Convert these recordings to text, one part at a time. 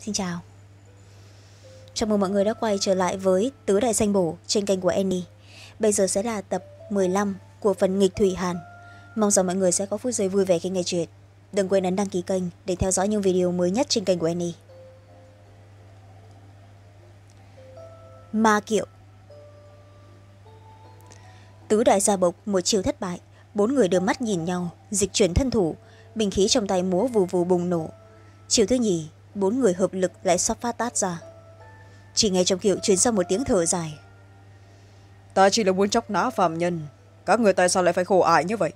xin chào. Chào mừng mọi người đã quay trở lại với tứ đại danh bổ trên kênh của Annie. Bây giờ sẽ là tập 15 của phần nghịch thủy hàn. Mong rằng mọi người sẽ có phút giây vui vẻ khi nghe chuyện. Đừng quên ấn đăng ký kênh để theo dõi những video mới nhất trên kênh của Annie. Ma kiệu. Tứ đại gia bộc, một chiều thất bại. Bốn người đưa mắt nhìn nhau, dịch chuyển thân thủ. Bình khí trong tay múa vù vù bùng nổ. Chiều thứ nhì bốn người hợp lực lại sắp phát tát ra. Chỉ nghe trong kiệu truyền ra một tiếng thở dài. Ta chỉ là muốn chóc nã phạm nhân. Các người tại sao lại phải khổ ải như vậy?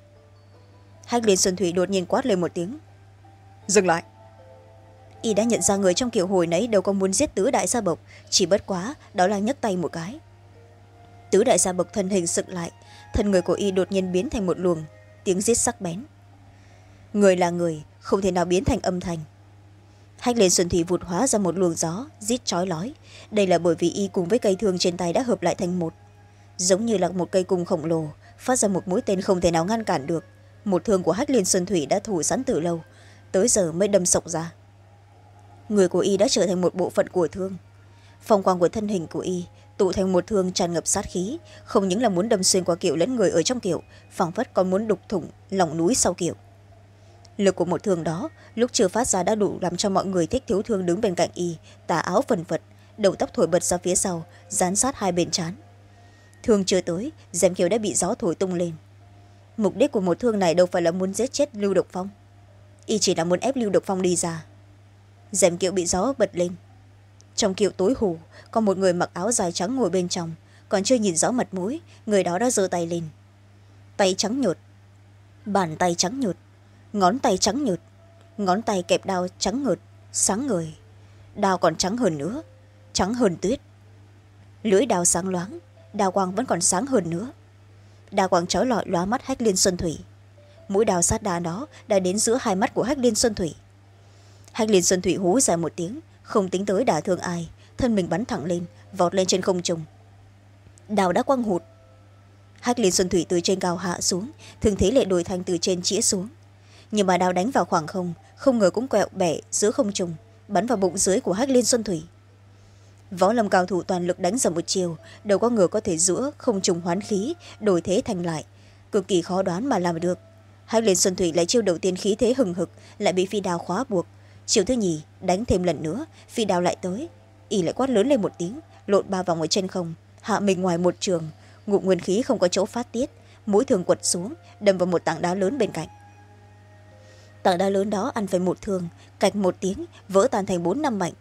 Hách liên xuân thủy đột nhiên quát lên một tiếng. Dừng lại. Y đã nhận ra người trong kiểu hồi nấy đâu có muốn giết tứ đại gia bộc. Chỉ bất quá đó là nhấc tay một cái. Tứ đại gia bộc thân hình sực lại. Thân người của y đột nhiên biến thành một luồng. Tiếng giết sắc bén. Người là người không thể nào biến thành âm thanh hách Liên xuân thủy vụt hóa ra một luồng gió, rít trói lói. Đây là bởi vì y cùng với cây thương trên tay đã hợp lại thành một. Giống như là một cây cung khổng lồ, phát ra một mũi tên không thể nào ngăn cản được. Một thương của hách liên xuân thủy đã thủ sẵn từ lâu, tới giờ mới đâm sộc ra. Người của y đã trở thành một bộ phận của thương. Phong quang của thân hình của y tụ thành một thương tràn ngập sát khí, không những là muốn đâm xuyên qua kiệu lẫn người ở trong kiệu, phảng phất còn muốn đục thủng lòng núi sau kiệu lực của một thương đó, lúc chưa phát ra đã đủ làm cho mọi người thích thiếu thương đứng bên cạnh y, tà áo phần phật đầu tóc thổi bật ra phía sau, dán sát hai bên trán. Thương chưa tới, dèm kiều đã bị gió thổi tung lên. Mục đích của một thương này đâu phải là muốn giết chết lưu độc phong. Y chỉ là muốn ép lưu độc phong đi ra. Dèm kiệu bị gió bật lên. Trong kiệu tối hù, có một người mặc áo dài trắng ngồi bên trong, còn chưa nhìn rõ mặt mũi, người đó đã giơ tay lên. Tay trắng nhột bàn tay trắng nhột ngón tay trắng nhợt, ngón tay kẹp đao trắng ngợt, sáng ngời. Đao còn trắng hơn nữa, trắng hơn tuyết. Lưỡi đao sáng loáng, đao quang vẫn còn sáng hơn nữa. Đao quang trói lọi lóa mắt hách liên xuân thủy. Mũi đao sát đá đó đã đến giữa hai mắt của hách liên xuân thủy. Hách liên xuân thủy hú dài một tiếng, không tính tới đả thương ai, thân mình bắn thẳng lên, vọt lên trên không trung. Đào đã quăng hụt. Hách liên xuân thủy từ trên cao hạ xuống thường thế lệ đổi thành từ trên chĩa xuống nhưng mà đao đánh vào khoảng không không ngờ cũng quẹo bẻ giữa không trùng bắn vào bụng dưới của hách liên xuân thủy. Võ lâm cao thủ toàn lực đánh dầm một chiều, đâu có ngờ có thể giữa không trùng hoán khí, đổi thế thành lại. Cực kỳ khó đoán mà làm được. Hách liên xuân thủy lại chiêu đầu tiên khí thế hừng hực, lại bị phi đao khóa buộc. Chiều thứ nhì, đánh thêm lần nữa, phi đao lại tới. Y lại quát lớn lên một tiếng, lộn ba vòng ở trên không, hạ mình ngoài một trường. Ngụm nguyên khí không có chỗ phát tiết, mũi thường quật xuống, đâm vào một tảng đá lớn bên cạnh tảng đá lớn đó ăn phải một thương cạch một tiếng, vỡ tan thành bốn năm mảnh.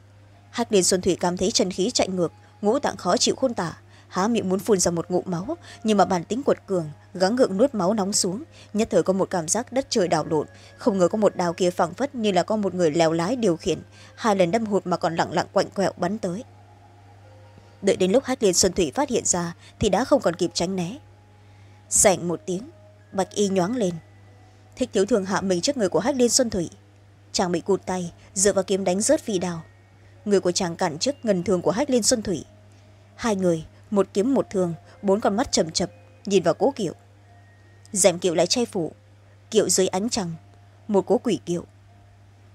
Hắc liên xuân thủy cảm thấy chân khí chạy ngược, ngũ tạng khó chịu khôn tả. Há miệng muốn phun ra một ngụm máu, nhưng mà bản tính quật cường, gắng gượng nuốt máu nóng xuống, nhất thời có một cảm giác đất trời đảo lộn. Không ngờ có một đào kia phẳng phất như là có một người lèo lái điều khiển, hai lần đâm hụt mà còn lặng lặng quạnh quẹo bắn tới. Đợi đến lúc hắc liên xuân thủy phát hiện ra, thì đã không còn kịp tránh né. Sảnh một tiếng, bạch y nhoáng lên thích thiếu thường hạ mình trước người của hách liên xuân thủy. Chàng bị cụt tay, dựa vào kiếm đánh rớt phi đào người của chàng cản trước ngần thường của hách liên xuân thủy. Hai người, một kiếm một thường, bốn con mắt chầm chập nhìn vào cố kiệu. Rèm kiệu lại che phủ, kiệu dưới ánh trăng, một cố quỷ kiệu.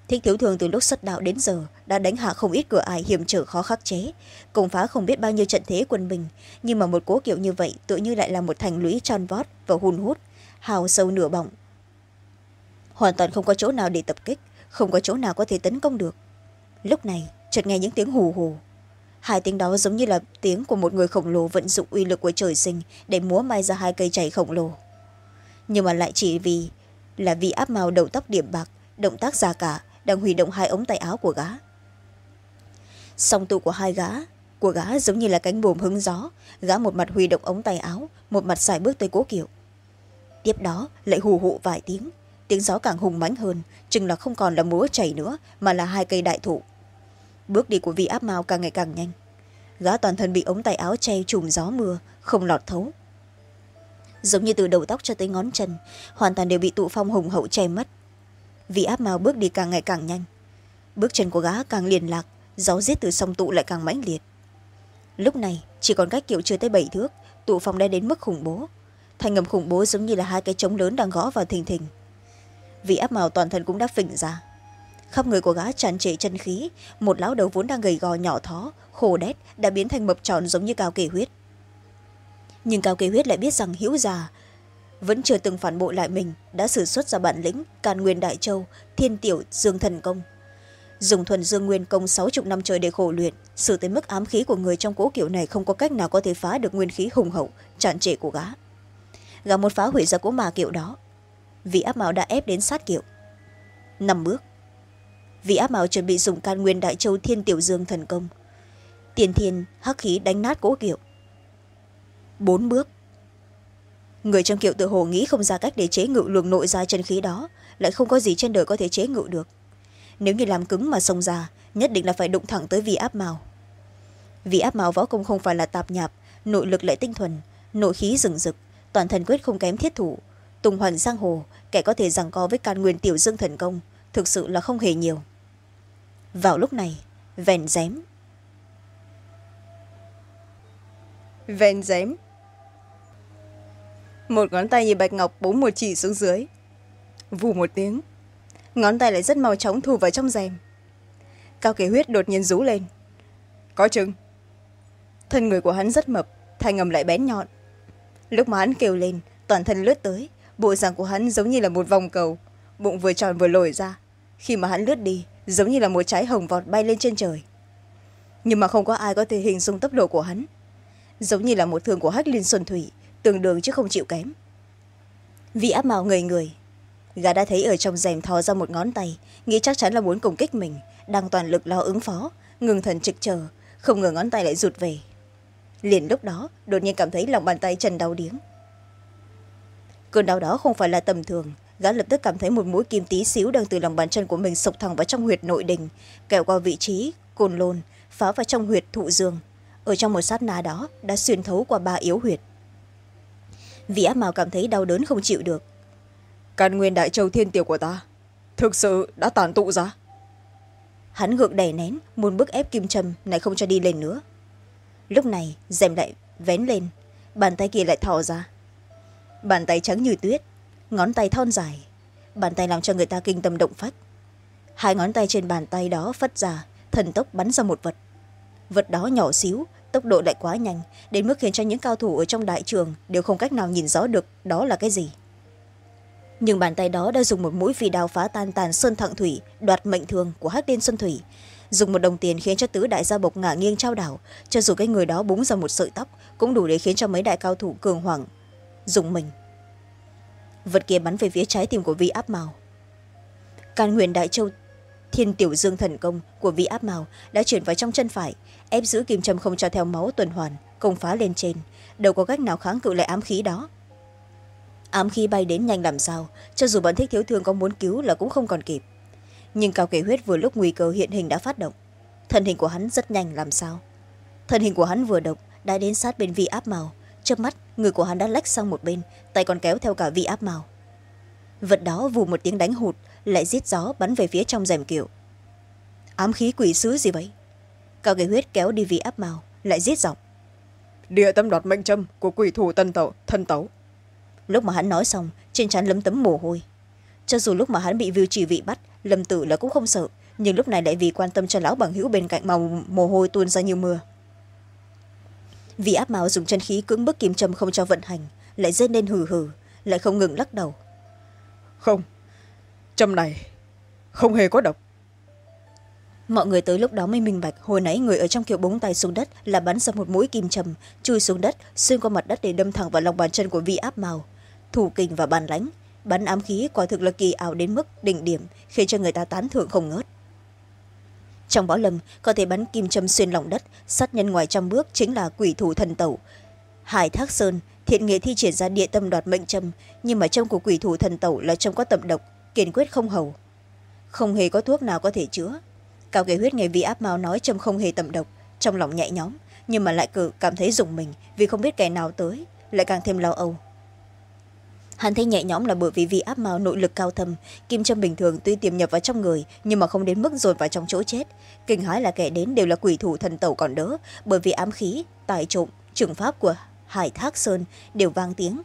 Thích thiếu thường từ lúc xuất đạo đến giờ đã đánh hạ không ít cửa ải hiểm trở khó khắc chế, công phá không biết bao nhiêu trận thế quân bình, nhưng mà một cố kiệu như vậy tự như lại là một thành lũy tròn vót và hùn hút, hào sâu nửa bọng hoàn toàn không có chỗ nào để tập kích, không có chỗ nào có thể tấn công được. Lúc này, chợt nghe những tiếng hù hù. Hai tiếng đó giống như là tiếng của một người khổng lồ vận dụng uy lực của trời sinh để múa may ra hai cây chảy khổng lồ. Nhưng mà lại chỉ vì là vì áp màu đầu tóc điểm bạc, động tác già cả đang huy động hai ống tay áo của gã. Song tụ của hai gã, của gã giống như là cánh buồm hứng gió, gã một mặt huy động ống tay áo, một mặt xài bước tới cố kiệu. tiếp đó lại hù hụ vài tiếng tiếng gió càng hùng mãnh hơn, chừng là không còn là múa chảy nữa, mà là hai cây đại thụ. Bước đi của vị áp mao càng ngày càng nhanh. Gã toàn thân bị ống tay áo che chùm gió mưa, không lọt thấu. Giống như từ đầu tóc cho tới ngón chân, hoàn toàn đều bị tụ phong hùng hậu che mất. Vị áp mao bước đi càng ngày càng nhanh. Bước chân của gã càng liền lạc, gió giết từ sông tụ lại càng mãnh liệt. Lúc này, chỉ còn cách kiệu chưa tới bảy thước, tụ phong đã đến mức khủng bố. Thành ngầm khủng bố giống như là hai cái trống lớn đang gõ vào thình thình vị áp màu toàn thân cũng đã phình ra. Khắp người của gã tràn trề chân khí, một lão đầu vốn đang gầy gò nhỏ thó, khô đét, đã biến thành mập tròn giống như cao kỳ huyết. Nhưng cao kỳ huyết lại biết rằng hữu già, vẫn chưa từng phản bội lại mình, đã xử xuất ra bản lĩnh, càn nguyên đại châu, thiên tiểu, dương thần công. Dùng thuần dương nguyên công sáu chục năm trời để khổ luyện, xử tới mức ám khí của người trong cố kiểu này không có cách nào có thể phá được nguyên khí hùng hậu, tràn trề của gã. Gã muốn phá hủy ra cố mà kiểu đó vị áp mạo đã ép đến sát kiệu năm bước. Vị áp mạo chuẩn bị dùng can nguyên đại châu thiên tiểu dương thần công. Tiền thiên, hắc khí đánh nát cỗ kiệu bốn bước. Người trong kiệu tự hồ nghĩ không ra cách để chế ngự luồng nội ra chân khí đó, lại không có gì trên đời có thể chế ngự được. Nếu như làm cứng mà xông ra, nhất định là phải đụng thẳng tới vị áp màu vị áp màu võ công không phải là tạp nhạp, nội lực lại tinh thuần, nội khí rừng rực, toàn thần quyết không kém thiết thủ tùng Hoàn giang hồ, kẻ có thể rằng co với can nguyên tiểu dương thần công, thực sự là không hề nhiều. Vào lúc này, vèn rém vèn rém một ngón tay như bạch ngọc bốn một chỉ xuống dưới. Vù một tiếng. Ngón tay lại rất mau chóng thu vào trong rèm. Cao kế huyết đột nhiên rú lên. Có chừng. Thân người của hắn rất mập, thanh ngầm lại bén nhọn. Lúc mà hắn kêu lên, toàn thân lướt tới bộ dạng của hắn giống như là một vòng cầu. Bụng vừa tròn vừa lồi ra. Khi mà hắn lướt đi, giống như là một trái hồng vọt bay lên trên trời. Nhưng mà không có ai có thể hình dung tốc độ của hắn. Giống như là một thường của hách liên xuân thủy, tương đương chứ không chịu kém. Vị áp mạo người người gà đã thấy ở trong rèm thò ra một ngón tay, nghĩ chắc chắn là muốn công kích mình, đang toàn lực lo ứng phó, ngừng thần trực chờ, không ngờ ngón tay lại rụt về. Liền lúc đó, đột nhiên cảm thấy lòng bàn tay chân đau điếng cơn đau đó không phải là tầm thường. Gã lập tức cảm thấy một mũi kim tí xíu đang từ lòng bàn chân của mình sộc thẳng vào trong huyệt nội đình kẹo qua vị trí cồn lôn phá vào trong huyệt thụ dương. Ở trong một sát na đó đã xuyên thấu qua ba yếu huyệt. Vị áp màu cảm thấy đau đớn không chịu được. Căn nguyên đại châu thiên tiểu của ta thực sự đã tàn tụ ra. Hắn gượng đè nén muốn bức ép kim trâm này không cho đi lên nữa. Lúc này rèm lại vén lên bàn tay kia lại thò ra bàn tay trắng như tuyết, ngón tay thon dài, bàn tay làm cho người ta kinh tâm động phách. Hai ngón tay trên bàn tay đó phất ra thần tốc bắn ra một vật. Vật đó nhỏ xíu, tốc độ lại quá nhanh, đến mức khiến cho những cao thủ ở trong đại trường đều không cách nào nhìn rõ được đó là cái gì. Nhưng bàn tay đó đã dùng một mũi phi đao phá tan tàn sơn thặng thủy, đoạt mệnh thường của hắc tiên xuân thủy. Dùng một đồng tiền khiến cho tứ đại gia bộc ngả nghiêng trao đảo, cho dù cái người đó búng ra một sợi tóc cũng đủ để khiến cho mấy đại cao thủ cường hoàng dùng mình. Vật kia bắn về phía trái tim của vị áp màu can huyền đại châu, thiên tiểu dương thần công của vị áp màu đã chuyển vào trong chân phải, ép giữ kim châm không cho theo máu tuần hoàn, công phá lên trên. Đâu có cách nào kháng cự lại ám khí đó. Ám khí bay đến nhanh làm sao, cho dù bọn thích thiếu thương có muốn cứu là cũng không còn kịp. Nhưng cao kể huyết vừa lúc nguy cơ hiện hình đã phát động. Thân hình của hắn rất nhanh làm sao. Thân hình của hắn vừa động, đã đến sát bên vị áp màu chớp mắt người của hắn đã lách sang một bên tay còn kéo theo cả vị áp màu. Vật đó vù một tiếng đánh hụt lại giết gió bắn về phía trong rèm kiểu ám khí quỷ sứ gì vậy? Cao kể huyết kéo đi vị áp màu lại giết giọng. Địa tâm đoạt mệnh châm của quỷ thủ tân tẩu thân tấu lúc mà hắn nói xong trên trán lấm tấm mồ hôi. Cho dù lúc mà hắn bị viu trì vị bắt lâm tử là cũng không sợ nhưng lúc này lại vì quan tâm cho lão bằng hữu bên cạnh màu mồ hôi tuôn ra như mưa vì áp máu dùng chân khí cưỡng bức kim châm không cho vận hành lại rên lên hừ hừ lại không ngừng lắc đầu. Không châm này không hề có độc. Mọi người tới lúc đó mới minh bạch hồi nãy người ở trong kiểu búng tay xuống đất là bắn ra một mũi kim châm chui xuống đất xuyên qua mặt đất để đâm thẳng vào lòng bàn chân của vị áp màu. Thủ kình và bàn lánh bắn ám khí quả thực là kỳ ảo đến mức đỉnh điểm khiến cho người ta tán thưởng không ngớt trong võ lâm, có thể bắn kim châm xuyên lòng đất, sát nhân ngoài trăm bước chính là quỷ thủ thần tẩu. Hải thác sơn, thiện nghệ thi triển ra địa tâm đoạt mệnh châm, nhưng mà trong của quỷ thủ thần tẩu là trong có tầm độc, kiên quyết không hầu. Không hề có thuốc nào có thể chữa. Cao kế huyết nghe vị áp mao nói châm không hề tầm độc, trong lòng nhẹ nhõm, nhưng mà lại cử cảm thấy dùng mình vì không biết kẻ nào tới, lại càng thêm lo âu hắn thấy nhẹ nhõm là bởi vì vì áp mao nội lực cao thâm, kim châm bình thường tuy tiềm nhập vào trong người, nhưng mà không đến mức dồn vào trong chỗ chết. Kinh hãi là kẻ đến đều là quỷ thủ thần tẩu còn đỡ, bởi vì ám khí, tài trộm, trường pháp của hải thác sơn đều vang tiếng.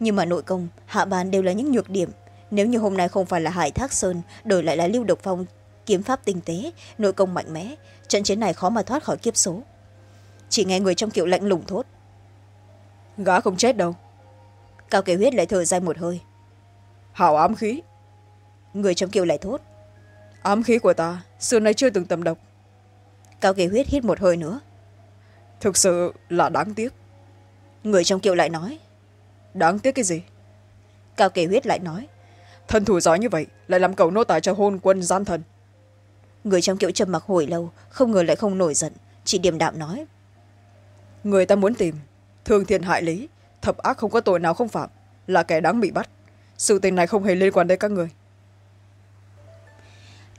Nhưng mà nội công, hạ bàn đều là những nhược điểm. Nếu như hôm nay không phải là hải thác sơn, đổi lại là lưu độc phong, kiếm pháp tinh tế, nội công mạnh mẽ, trận chiến này khó mà thoát khỏi kiếp số. Chỉ nghe người trong kiệu lạnh lùng thốt. Gã không chết đâu cao kế huyết lại thở dài một hơi. Hảo ám khí. Người trong kiệu lại thốt. Ám khí của ta xưa nay chưa từng tầm độc. Cao kế huyết hít một hơi nữa. Thực sự là đáng tiếc. Người trong kiệu lại nói. Đáng tiếc cái gì? Cao kế huyết lại nói. Thân thủ giỏi như vậy lại làm cầu nô tài cho hôn quân gian thần. Người trong kiệu trầm mặc hồi lâu không ngờ lại không nổi giận chỉ điềm đạm nói. Người ta muốn tìm thương thiện hại lý thập ác không có tội nào không phạm là kẻ đáng bị bắt. Sự tình này không hề liên quan đến các người.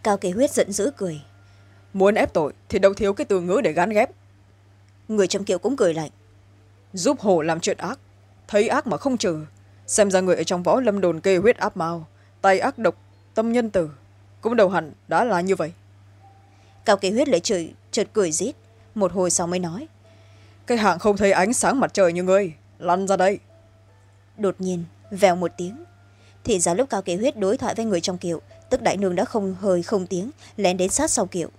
Cao kế huyết giận dữ cười. Muốn ép tội thì đâu thiếu cái từ ngữ để gán ghép. Người trong kiệu cũng cười lạnh. Giúp hồ làm chuyện ác thấy ác mà không trừ. Xem ra người ở trong võ lâm đồn kê huyết áp mao tay ác độc tâm nhân tử cũng đầu hẳn đã là như vậy. Cao kế huyết lại trời chợt cười rít một hồi sau mới nói. Cái hạng không thấy ánh sáng mặt trời như ngươi lăn ra đây đột nhiên, vèo một tiếng. Thì ra lúc cao kế huyết đối thoại với người trong kiệu, tức đại nương đã không hơi không tiếng, lén đến sát sau kiệu.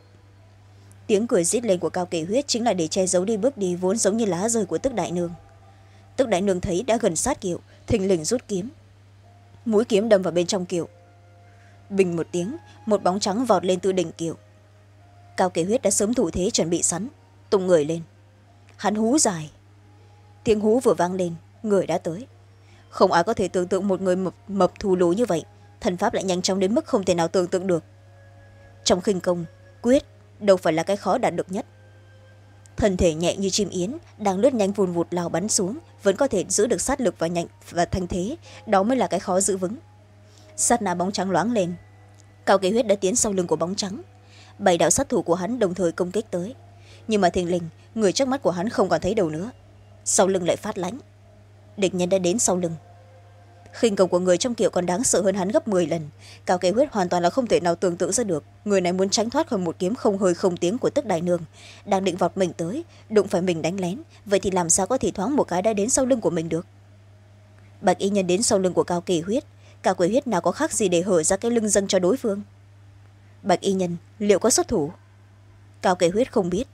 Tiếng cười rít lên của cao kế huyết chính là để che giấu đi bước đi vốn giống như lá rơi của tức đại nương. Tức đại nương thấy đã gần sát kiệu, thình lình rút kiếm. Mũi kiếm đâm vào bên trong kiệu. Bình một tiếng, một bóng trắng vọt lên từ đỉnh kiệu. Cao kế huyết đã sớm thủ thế chuẩn bị sẵn, tung người lên. Hắn hú dài tiếng hú vừa vang lên người đã tới. Không ai có thể tưởng tượng một người mập, mập thù lù như vậy. Thần pháp lại nhanh chóng đến mức không thể nào tưởng tượng được. Trong khinh công quyết đâu phải là cái khó đạt được nhất. Thân thể nhẹ như chim yến đang lướt nhanh vùn vụt lao bắn xuống vẫn có thể giữ được sát lực và nhanh và thanh thế. Đó mới là cái khó giữ vững. Sát na bóng trắng loáng lên. Cao kế huyết đã tiến sau lưng của bóng trắng. Bảy đạo sát thủ của hắn đồng thời công kích tới. Nhưng mà thình lình người trước mắt của hắn không còn thấy đầu nữa sau lưng lại phát lánh. Địch nhân đã đến sau lưng. Khinh công của người trong kiệu còn đáng sợ hơn hắn gấp m lần. Cao kế huyết hoàn toàn là không thể nào tưởng tượng ra được. Người này muốn tránh thoát khỏi một kiếm không hơi không tiếng của tức đại nương. Đang định vọt mình tới, đụng phải mình đánh lén. Vậy thì làm sao có thể thoáng một cái đã đến sau lưng của mình được? Bạch y nhân đến sau lưng của cao kỳ huyết. Cao kỳ huyết nào có khác gì để hở ra cái lưng dâng cho đối phương? Bạch y nhân, liệu có xuất thủ? Cao kỳ huyết không biết.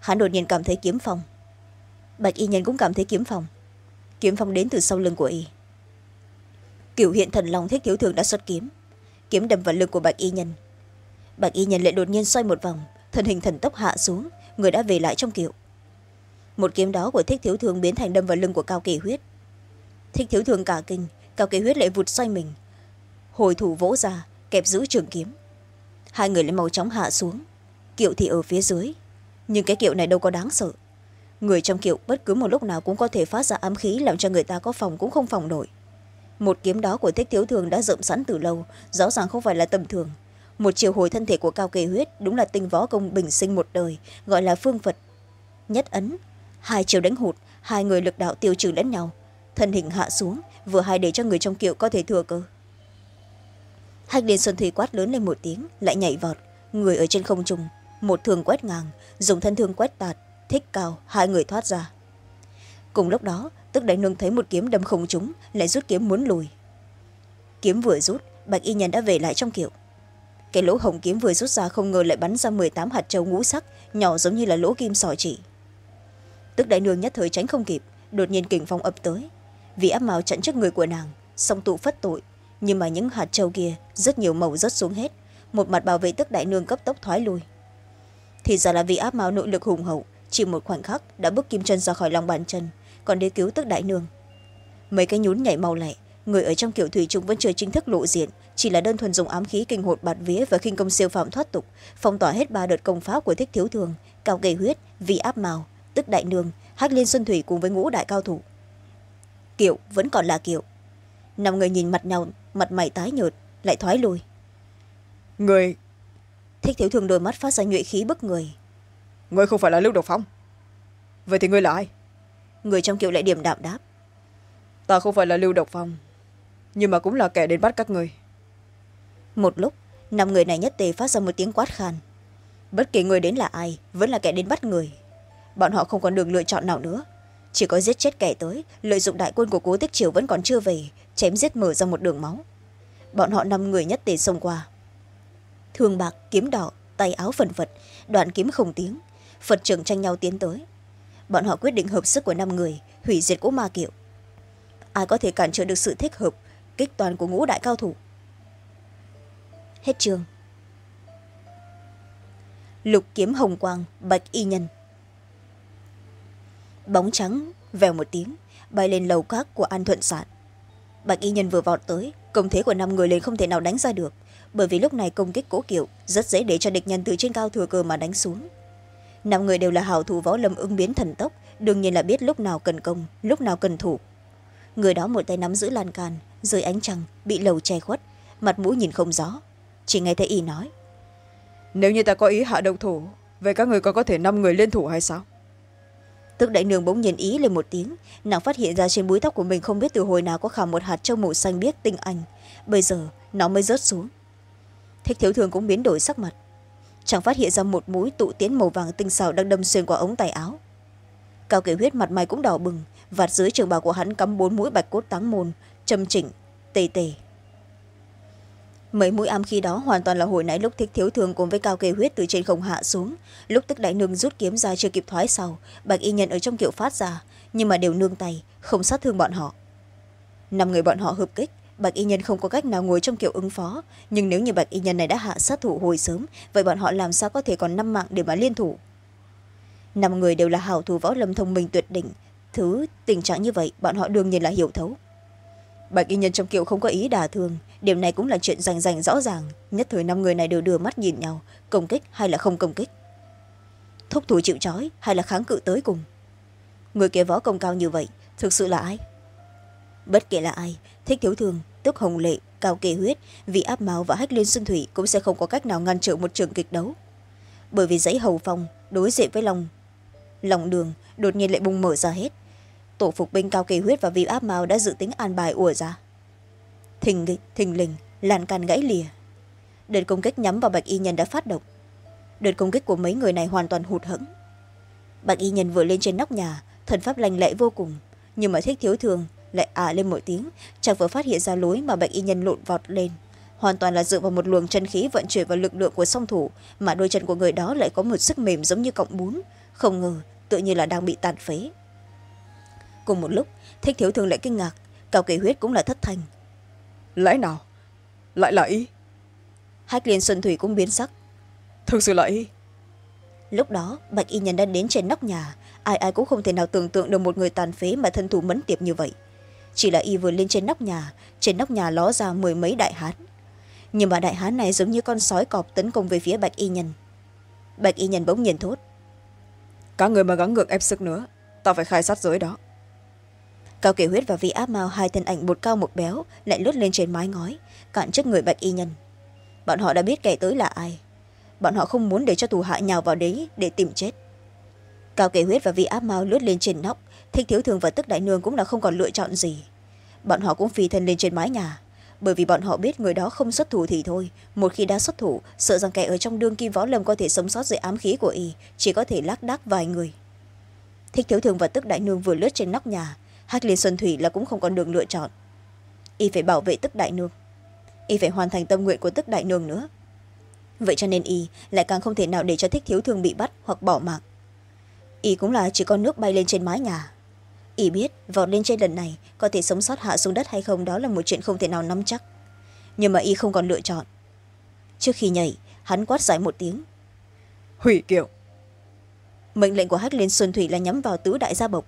Hắn đột nhiên cảm thấy kiếm phòng bạch y nhân cũng cảm thấy kiếm phòng. Kiếm phong đến từ sau lưng của y. Kiểu hiện thần long thích thiếu thường đã xuất kiếm. Kiếm đâm vào lưng của bạch y nhân. Bạch y nhân lại đột nhiên xoay một vòng, thân hình thần tốc hạ xuống, người đã về lại trong kiệu một kiếm đó của thích thiếu thường biến thành đâm vào lưng của cao kỳ huyết. Thích thiếu thường cả kinh, cao kỳ huyết lại vụt xoay mình. Hồi thủ vỗ ra, kẹp giữ trường kiếm. Hai người lại màu chóng hạ xuống. Kiệu thì ở phía dưới, nhưng cái kiệu này đâu có đáng sợ người trong kiệu bất cứ một lúc nào cũng có thể phát ra ám khí làm cho người ta có phòng cũng không phòng nổi. Một kiếm đó của thích thiếu thường đã rộng sẵn từ lâu, rõ ràng không phải là tầm thường. Một chiều hồi thân thể của cao kề huyết đúng là tinh võ công bình sinh một đời, gọi là phương phật. Nhất ấn, hai chiều đánh hụt, hai người lực đạo tiêu trừ lẫn nhau. Thân hình hạ xuống, vừa hai để cho người trong kiệu có thể thừa cơ. Hách liên xuân thủy quát lớn lên một tiếng, lại nhảy vọt. Người ở trên không trung, một thường quét ngang, dùng thân thương quét tạt thích cao, hai người thoát ra. Cùng lúc đó, tức đại nương thấy một kiếm đâm không trúng, lại rút kiếm muốn lùi. Kiếm vừa rút, bạch y nhân đã về lại trong kiệu. Cái lỗ hồng kiếm vừa rút ra không ngờ lại bắn ra m tám hạt trâu ngũ sắc, nhỏ giống như là lỗ kim sỏi chỉ. Tức đại nương nhất thời tránh không kịp, đột nhiên kình phong ập tới. Vì áp màu chặn trước người của nàng, song tụ phất tội, nhưng mà những hạt trâu kia, rất nhiều màu rớt xuống hết, một mặt bảo vệ tức đại nương cấp tốc thoái lui. Thì ra là vì áp mao nội lực hùng hậu chỉ một khoảnh khắc đã bước kim chân ra khỏi lòng bàn chân, còn để cứu tức đại nương. Mấy cái nhún nhảy mau lẹ, người ở trong kiểu thủy chúng vẫn chưa chính thức lộ diện, chỉ là đơn thuần dùng ám khí kinh hột bạt vía và khinh công siêu phạm thoát tục, phong tỏa hết ba đợt công phá của thích thiếu thường, cao gây huyết vì áp màu, tức đại nương, hắc liên xuân thủy cùng với ngũ đại cao thủ. Kiệu vẫn còn là kiệu. Năm người nhìn mặt nhau, mặt mày tái nhợt, lại thoái lùi. Người! Thích thiếu thường đôi mắt phát ra nhuệ khí bức người ngươi không phải là lưu độc phong. Vậy thì ngươi là ai? Người trong kiệu lại điểm đạm đáp. Ta không phải là lưu độc phong nhưng mà cũng là kẻ đến bắt các ngươi. Một lúc năm người này nhất tề phát ra một tiếng quát khan. Bất kỳ người đến là ai vẫn là kẻ đến bắt người. Bọn họ không còn đường lựa chọn nào nữa. Chỉ có giết chết kẻ tới lợi dụng đại quân của cố tích triều vẫn còn chưa về chém giết mở ra một đường máu. Bọn họ năm người nhất tề xông qua. Thương bạc kiếm đỏ tay áo phần phật đoạn kiếm không tiếng phật trưởng tranh nhau tiến tới. Bọn họ quyết định hợp sức của năm người, hủy diệt cỗ ma kiệu. Ai có thể cản trở được sự thích hợp, kích toàn của ngũ đại cao thủ? Hết chương. Lục kiếm hồng quang, bạch y nhân. Bóng trắng, vèo một tiếng, bay lên lầu các của an thuận sản. Bạch y nhân vừa vọt tới công thế của năm người lên không thể nào đánh ra được, bởi vì lúc này công kích cố kiệu rất dễ để cho địch nhân từ trên cao thừa cơ mà đánh xuống năm người đều là hảo thủ võ lâm ứng biến thần tốc đương nhiên là biết lúc nào cần công lúc nào cần thủ. Người đó một tay nắm giữ lan can dưới ánh trăng bị lầu che khuất mặt mũi nhìn không rõ. Chỉ nghe thấy y nói nếu như ta có ý hạ độc thủ vậy các người còn có thể năm người liên thủ hay sao? Tức đại nương bỗng nhìn ý lên một tiếng nàng phát hiện ra trên búi tóc của mình không biết từ hồi nào có khả một hạt trâu màu xanh biếc tinh anh. Bây giờ nó mới rớt xuống. Thích thiếu thường cũng biến đổi sắc mặt chẳng phát hiện ra một mũi tụ tiến màu vàng tinh xào đang đâm xuyên qua ống tay áo. Cao kể huyết mặt mày cũng đỏ bừng, vạt dưới trường bào của hắn cắm bốn mũi bạch cốt táng môn, châm chỉnh, tề tề. Mấy mũi am khi đó hoàn toàn là hồi nãy lúc thích thiếu thường cùng với cao kê huyết từ trên không hạ xuống. Lúc tức đại nương rút kiếm ra chưa kịp thoái sau, bạch y nhân ở trong kiệu phát ra, nhưng mà đều nương tay, không sát thương bọn họ. Năm người bọn họ hợp kích bạch y nhân không có cách nào ngồi trong kiểu ứng phó. Nhưng nếu như bạch y nhân này đã hạ sát thủ hồi sớm, vậy bọn họ làm sao có thể còn năm mạng để mà liên thủ? Năm người đều là hảo thủ võ lâm thông minh tuyệt đỉnh. Thứ tình trạng như vậy, bọn họ đương nhiên là hiểu thấu. Bạch y nhân trong kiệu không có ý đả thương. Điều này cũng là chuyện rành rành rõ ràng. Nhất thời năm người này đều đưa mắt nhìn nhau. Công kích hay là không công kích? Thúc thủ chịu trói hay là kháng cự tới cùng? Người kia võ công cao như vậy, thực sự là ai? Bất kể là ai, thích thiếu thương tức hồng lệ cao kê huyết vị áp máu và hách liên xuân thủy cũng sẽ không có cách nào ngăn trở một trường kịch đấu. Bởi vì dãy hầu phong đối diện với lòng lòng đường đột nhiên lại bùng mở ra hết. Tổ phục binh cao kỳ huyết và vị áp mao đã dự tính an bài ùa ra. Thình, thình lình làn can gãy lìa. Đợt công kích nhắm vào bạch y nhân đã phát động. Đợt công kích của mấy người này hoàn toàn hụt hẫng. Bạch y nhân vừa lên trên nóc nhà thần pháp lành lệ vô cùng nhưng mà thích thiếu thường lại ả lên một tiếng. Chẳng vừa phát hiện ra lối mà bạch y nhân lộn vọt lên. Hoàn toàn là dựa vào một luồng chân khí vận chuyển vào lực lượng của song thủ mà đôi chân của người đó lại có một sức mềm giống như cọng bún. Không ngờ tự như là đang bị tàn phế. Cùng một lúc thích thiếu thường lại kinh ngạc. Cao kỳ huyết cũng là thất thành. Lẽ nào? Lại là y? Hách liên xuân thủy cũng biến sắc. Thực sự là y? Lúc đó bạch y nhân đã đến trên nóc nhà. Ai ai cũng không thể nào tưởng tượng được một người tàn phế mà thân thủ mẫn tiệp như vậy chỉ là y vừa lên trên nóc nhà trên nóc nhà ló ra mười mấy đại hán. Nhưng mà đại hán này giống như con sói cọp tấn công về phía bạch y nhân. Bạch y nhân bỗng nhiên thốt. Các người mà gắng ngược ép sức nữa tao phải khai sát giới đó. Cao kỳ huyết và vị áp mao hai thân ảnh một cao một béo lại lướt lên trên mái ngói cản trước người bạch y nhân. Bọn họ đã biết kẻ tới là ai. Bọn họ không muốn để cho tù hạ nhào vào đấy để tìm chết. Cao kỳ huyết và vị áp mao lướt lên trên nóc thích thiếu thường và tức đại nương cũng là không còn lựa chọn gì. Bọn họ cũng phi thân lên trên mái nhà. Bởi vì bọn họ biết người đó không xuất thủ thì thôi. Một khi đã xuất thủ, sợ rằng kẻ ở trong đương kim võ lâm có thể sống sót dưới ám khí của y, chỉ có thể lác đác vài người. Thích thiếu thường và tức đại nương vừa lướt trên nóc nhà hắc liên xuân thủy là cũng không còn đường lựa chọn. Y phải bảo vệ tức đại nương. Y phải hoàn thành tâm nguyện của tức đại nương nữa. Vậy cho nên y lại càng không thể nào để cho thích thiếu thương bị bắt hoặc bỏ mạng. Y cũng là chỉ con nước bay lên trên mái nhà y biết vọt lên trên lần này có thể sống sót hạ xuống đất hay không đó là một chuyện không thể nào nắm chắc. Nhưng mà y không còn lựa chọn. Trước khi nhảy hắn quát giải một tiếng. Hủy kiệu. Mệnh lệnh của hách liên xuân thủy là nhắm vào tứ đại gia bộc.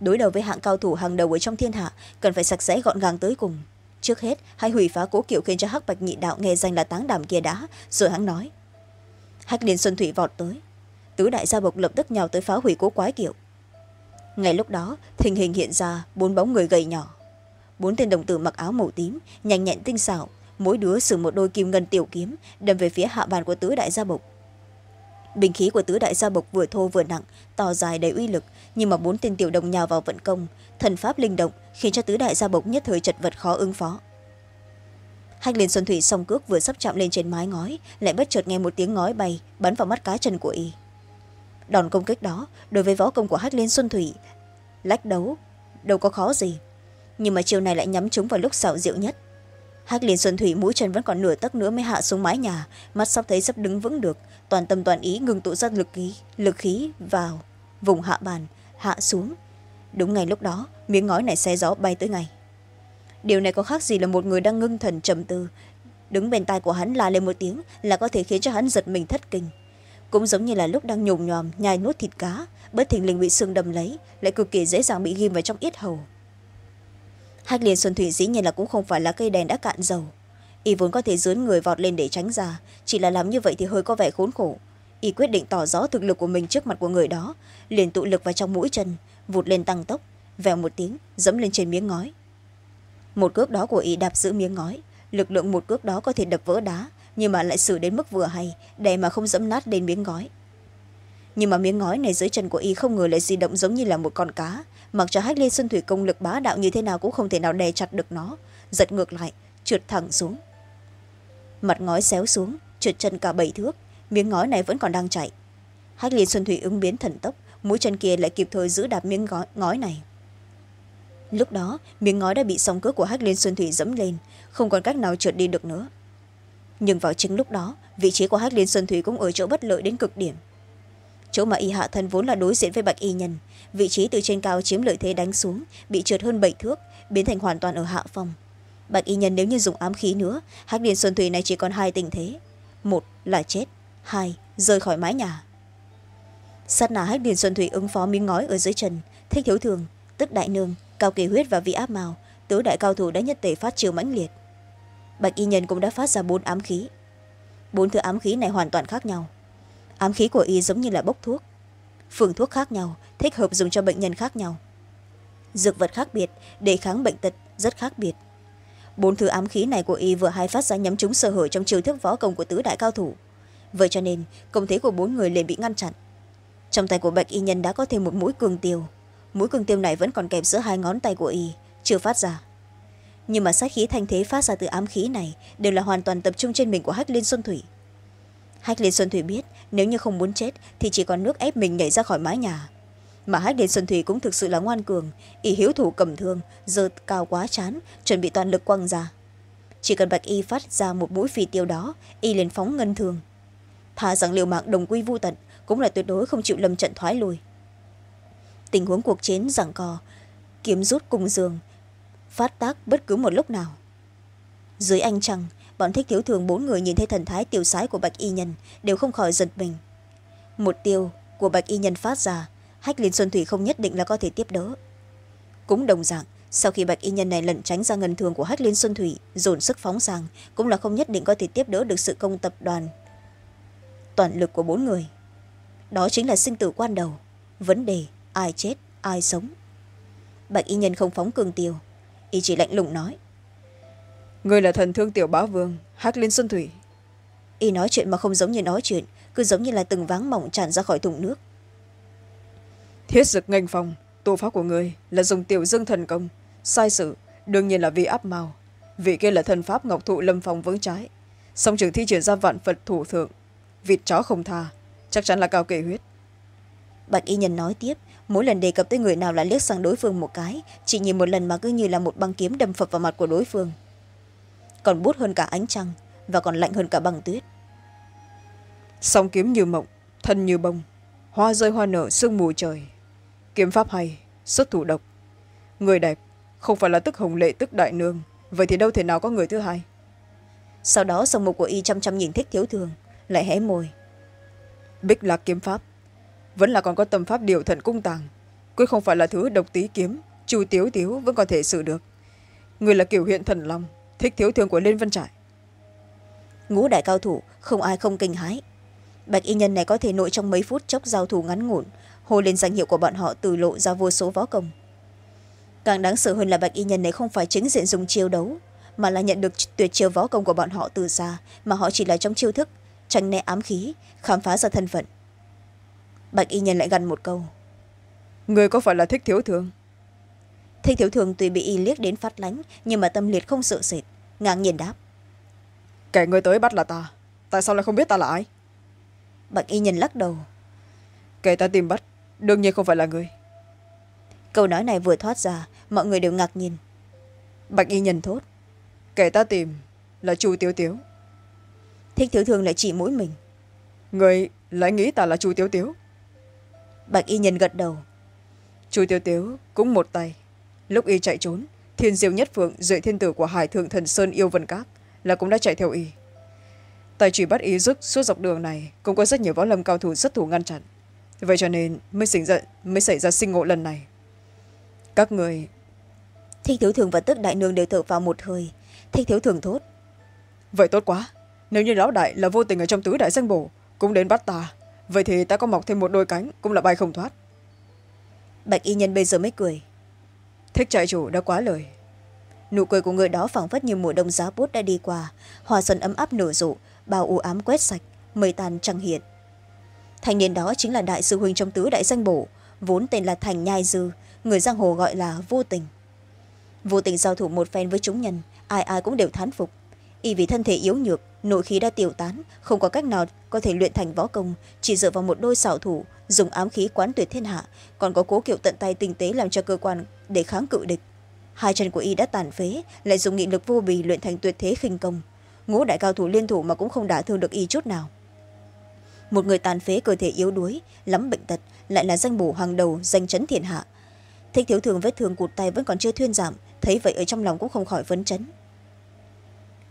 Đối đầu với hạng cao thủ hàng đầu ở trong thiên hạ cần phải sạch sẽ gọn gàng tới cùng. Trước hết hãy hủy phá cố kiệu khiến cho hắc bạch nhị đạo nghe danh là táng đảm kia đã rồi hắn nói. Hách liên xuân thủy vọt tới. Tứ đại gia bộc lập tức nhào tới phá hủy cố quái kiệu ngay lúc đó, thình hình hiện ra bốn bóng người gầy nhỏ. Bốn tên đồng tử mặc áo màu tím, nhanh nhẹn tinh xảo, mỗi đứa sử một đôi kim ngân tiểu kiếm, đâm về phía hạ bàn của tứ đại gia bộc. Bình khí của tứ đại gia bộc vừa thô vừa nặng, to dài đầy uy lực, nhưng mà bốn tên tiểu đồng nhào vào vận công, thần pháp linh động khiến cho tứ đại gia bộc nhất thời chật vật khó ứng phó. Hách liên xuân thủy song cước vừa sắp chạm lên trên mái ngói, lại bất chợt nghe một tiếng ngói bay bắn vào mắt cá chân của y đòn công kích đó đối với võ công của Hắc liên xuân thủy. Lách đấu, đâu có khó gì. Nhưng mà chiều này lại nhắm chúng vào lúc xảo diệu nhất. Hắc liên xuân thủy mũi chân vẫn còn nửa tấc nữa mới hạ xuống mái nhà, mắt sắp thấy sắp đứng vững được, toàn tâm toàn ý ngừng tụ ra lực khí lực khí vào vùng hạ bàn, hạ xuống. Đúng ngay lúc đó, miếng ngói này xe gió bay tới ngay. Điều này có khác gì là một người đang ngưng thần trầm tư, đứng bên tai của hắn la lên một tiếng là có thể khiến cho hắn giật mình thất kinh cũng giống như là lúc đang nhồm nhòm, nhai nuốt thịt cá bất thình lình bị xương đâm lấy, lại cực kỳ dễ dàng bị ghim vào trong yết hầu. Hách liên xuân thủy dĩ nhiên là cũng không phải là cây đèn đã cạn dầu. Y vốn có thể dướn người vọt lên để tránh ra, chỉ là làm như vậy thì hơi có vẻ khốn khổ. Y quyết định tỏ rõ thực lực của mình trước mặt của người đó, liền tụ lực vào trong mũi chân, vụt lên tăng tốc, vèo một tiếng, dẫm lên trên miếng ngói. Một cước đó của y đạp giữ miếng ngói, lực lượng một cước đó có thể đập vỡ đá nhưng mà lại xử đến mức vừa hay để mà không dẫm nát lên miếng ngói. Nhưng mà miếng ngói này dưới chân của y không ngờ lại di động giống như là một con cá. Mặc cho hách liên xuân thủy công lực bá đạo như thế nào cũng không thể nào đè chặt được nó. Giật ngược lại trượt thẳng xuống. Mặt ngói xéo xuống trượt chân cả bảy thước. Miếng ngói này vẫn còn đang chạy. Hách liên xuân thủy ứng biến thần tốc mũi chân kia lại kịp thời giữ đạp miếng ngói, ngói này. Lúc đó miếng ngói đã bị song cước của hách liên xuân thủy dẫm lên không còn cách nào trượt đi được nữa nhưng vào chính lúc đó, vị trí của hách liên xuân thủy cũng ở chỗ bất lợi đến cực điểm. Chỗ mà y hạ thân vốn là đối diện với bạch y nhân, vị trí từ trên cao chiếm lợi thế đánh xuống, bị trượt hơn bảy thước, biến thành hoàn toàn ở hạ phong. Bạch y nhân nếu như dùng ám khí nữa Hắc liên xuân thủy này chỉ còn hai tình thế. Một là chết, hai, rời khỏi mái nhà. Sát nà Hắc liên xuân thủy ứng phó miếng ngói ở dưới chân, thích thiếu thường, tức đại nương, cao kỳ huyết và vị áp màu tứ đại cao thủ đã nhất tể phát chiều mãnh liệt bạch y nhân cũng đã phát ra bốn ám khí. Bốn thứ ám khí này hoàn toàn khác nhau. Ám khí của y giống như là bốc thuốc. Phương thuốc khác nhau, thích hợp dùng cho bệnh nhân khác nhau. Dược vật khác biệt, đề kháng bệnh tật rất khác biệt. Bốn thứ ám khí này của y vừa hay phát ra nhắm trúng sơ hở trong chiều thức võ công của tứ đại cao thủ. Vậy cho nên, công thế của bốn người liền bị ngăn chặn. Trong tay của bạch y nhân đã có thêm một mũi cường tiêu. Mũi cường tiêu này vẫn còn kẹp giữa hai ngón tay của y, chưa phát ra nhưng mà sát khí thanh thế phát ra từ ám khí này đều là hoàn toàn tập trung trên mình của hách liên xuân thủy. Hách liên xuân thủy biết nếu như không muốn chết thì chỉ còn nước ép mình nhảy ra khỏi mái nhà. Mà hách liên xuân thủy cũng thực sự là ngoan cường, y hiếu thủ cầm thương giơ cao quá chán, chuẩn bị toàn lực quăng ra. Chỉ cần bạch y phát ra một mũi phi tiêu đó, y liền phóng ngân thương thà rằng liều mạng đồng quy vô tận cũng là tuyệt đối không chịu lầm trận thoái lùi tình huống cuộc chiến giảng cò kiếm rút cùng giường phát tác bất cứ một lúc nào. Dưới anh trăng, bọn thích thiếu thường bốn người nhìn thấy thần thái tiêu sái của bạch y nhân đều không khỏi giật mình. Một tiêu của bạch y nhân phát ra, hách liên xuân thủy không nhất định là có thể tiếp đỡ. Cũng đồng dạng, sau khi bạch y nhân này lẩn tránh ra ngân thường của hách liên xuân thủy, dồn sức phóng sang cũng là không nhất định có thể tiếp đỡ được sự công tập đoàn, toàn lực của bốn người. Đó chính là sinh tử quan đầu, vấn đề, ai chết, ai sống. Bạch y nhân không phóng cường tiêu y chỉ lạnh lùng nói. Người là thần thương tiểu bá vương hắc liên xuân thủy. Y nói chuyện mà không giống như nói chuyện cứ giống như là từng váng mỏng tràn ra khỏi thùng nước. Thiết dực ngành phòng tu pháp của người là dùng tiểu dương thần công. Sai sự đương nhiên là vì áp màu. Vị kia là thần pháp ngọc thụ lâm phòng vững trái. Song trường thi triển ra vạn phật thủ thượng. Vịt chó không tha chắc chắn là cao kể huyết. Bạch y nhân nói tiếp mỗi lần đề cập tới người nào là liếc sang đối phương một cái chỉ nhìn một lần mà cứ như là một băng kiếm đâm phập vào mặt của đối phương. Còn bút hơn cả ánh trăng và còn lạnh hơn cả băng tuyết. Song kiếm như mộng thân như bông hoa rơi hoa nở sương mù trời. Kiếm pháp hay xuất thủ độc. Người đẹp không phải là tức hồng lệ tức đại nương vậy thì đâu thể nào có người thứ hai? Sau đó song mục của y chăm chăm nhìn thích thiếu thường lại hé môi. Bích lạc kiếm pháp vẫn là còn có tâm pháp điều thần cung tàng. Quyết không phải là thứ độc tí kiếm, chu tiếu tiếu vẫn có thể xử được. Người là kiểu huyện thần long, thích thiếu thương của liên vân trại. Ngũ đại cao thủ, không ai không kinh hái bạch y nhân này có thể nội trong mấy phút chốc giao thủ ngắn ngủn, hô lên danh hiệu của bọn họ từ lộ ra vô số võ công. Càng đáng sợ hơn là bạch y nhân này không phải chính diện dùng chiêu đấu, mà là nhận được tuyệt chiêu võ công của bọn họ từ xa, mà họ chỉ là trong chiêu thức, tránh né ám khí, khám phá ra thân phận bạch y nhân lại gằn một câu. Người có phải là thích thiếu thường? Thích thiếu thường tuy bị y liếc đến phát lánh nhưng mà tâm liệt không sợ sệt ngang nhiên đáp. Kẻ người tới bắt là ta. Tại sao lại không biết ta là ai? Bạch y nhân lắc đầu. Kẻ ta tìm bắt đương nhiên không phải là người. Câu nói này vừa thoát ra mọi người đều ngạc nhiên. Bạch y nhân thốt. Kẻ ta tìm là chu tiếu tiếu. Thích thiếu thường lại chỉ mũi mình. Người lại nghĩ ta là chu tiếu tiếu bạch y nhân gật đầu. Chu tiếu tiếu cũng một tay. Lúc y chạy trốn thiên diêu nhất phượng duệ thiên tử của hải thượng thần sơn yêu vân các là cũng đã chạy theo y. Tài truy bắt y rước suốt dọc đường này cũng có rất nhiều võ lâm cao thủ rất thủ ngăn chặn. Vậy cho nên mới xảy ra, mới xảy ra sinh ngộ lần này. Các người thích thiếu thường và tức đại nương đều thở vào một hơi. Thích thiếu thường thốt. Vậy tốt quá. Nếu như lão đại là vô tình ở trong tứ đại danh bổ cũng đến bắt ta vậy thì ta có mọc thêm một đôi cánh cũng là bay không thoát. Bạch y nhân bây giờ mới cười. Thích trại chủ đã quá lời. Nụ cười của người đó phảng phất như mùa đông giá bút đã đi qua. Hòa xuân ấm áp nở rộ bao u ám quét sạch mây tàn trăng hiện. Thanh niên đó chính là đại sư huynh trong tứ đại danh bổ vốn tên là thành nhai dư người giang hồ gọi là vô tình. Vô tình giao thủ một phen với chúng nhân ai ai cũng đều thán phục. Y vì thân thể yếu nhược nội khí đã tiêu tán, không có cách nào có thể luyện thành võ công, chỉ dựa vào một đôi xảo thủ, dùng ám khí quán tuyệt thiên hạ, còn có cố kiệu tận tay tinh tế làm cho cơ quan để kháng cự địch. Hai chân của y đã tàn phế, lại dùng nghị lực vô bì luyện thành tuyệt thế khinh công. Ngũ đại cao thủ liên thủ mà cũng không đả thương được y chút nào. Một người tàn phế cơ thể yếu đuối, lắm bệnh tật, lại là danh bổ hàng đầu, danh chấn thiên hạ. Thích thiếu thường vết thương cụt tay vẫn còn chưa thuyên giảm, thấy vậy ở trong lòng cũng không khỏi phấn chấn.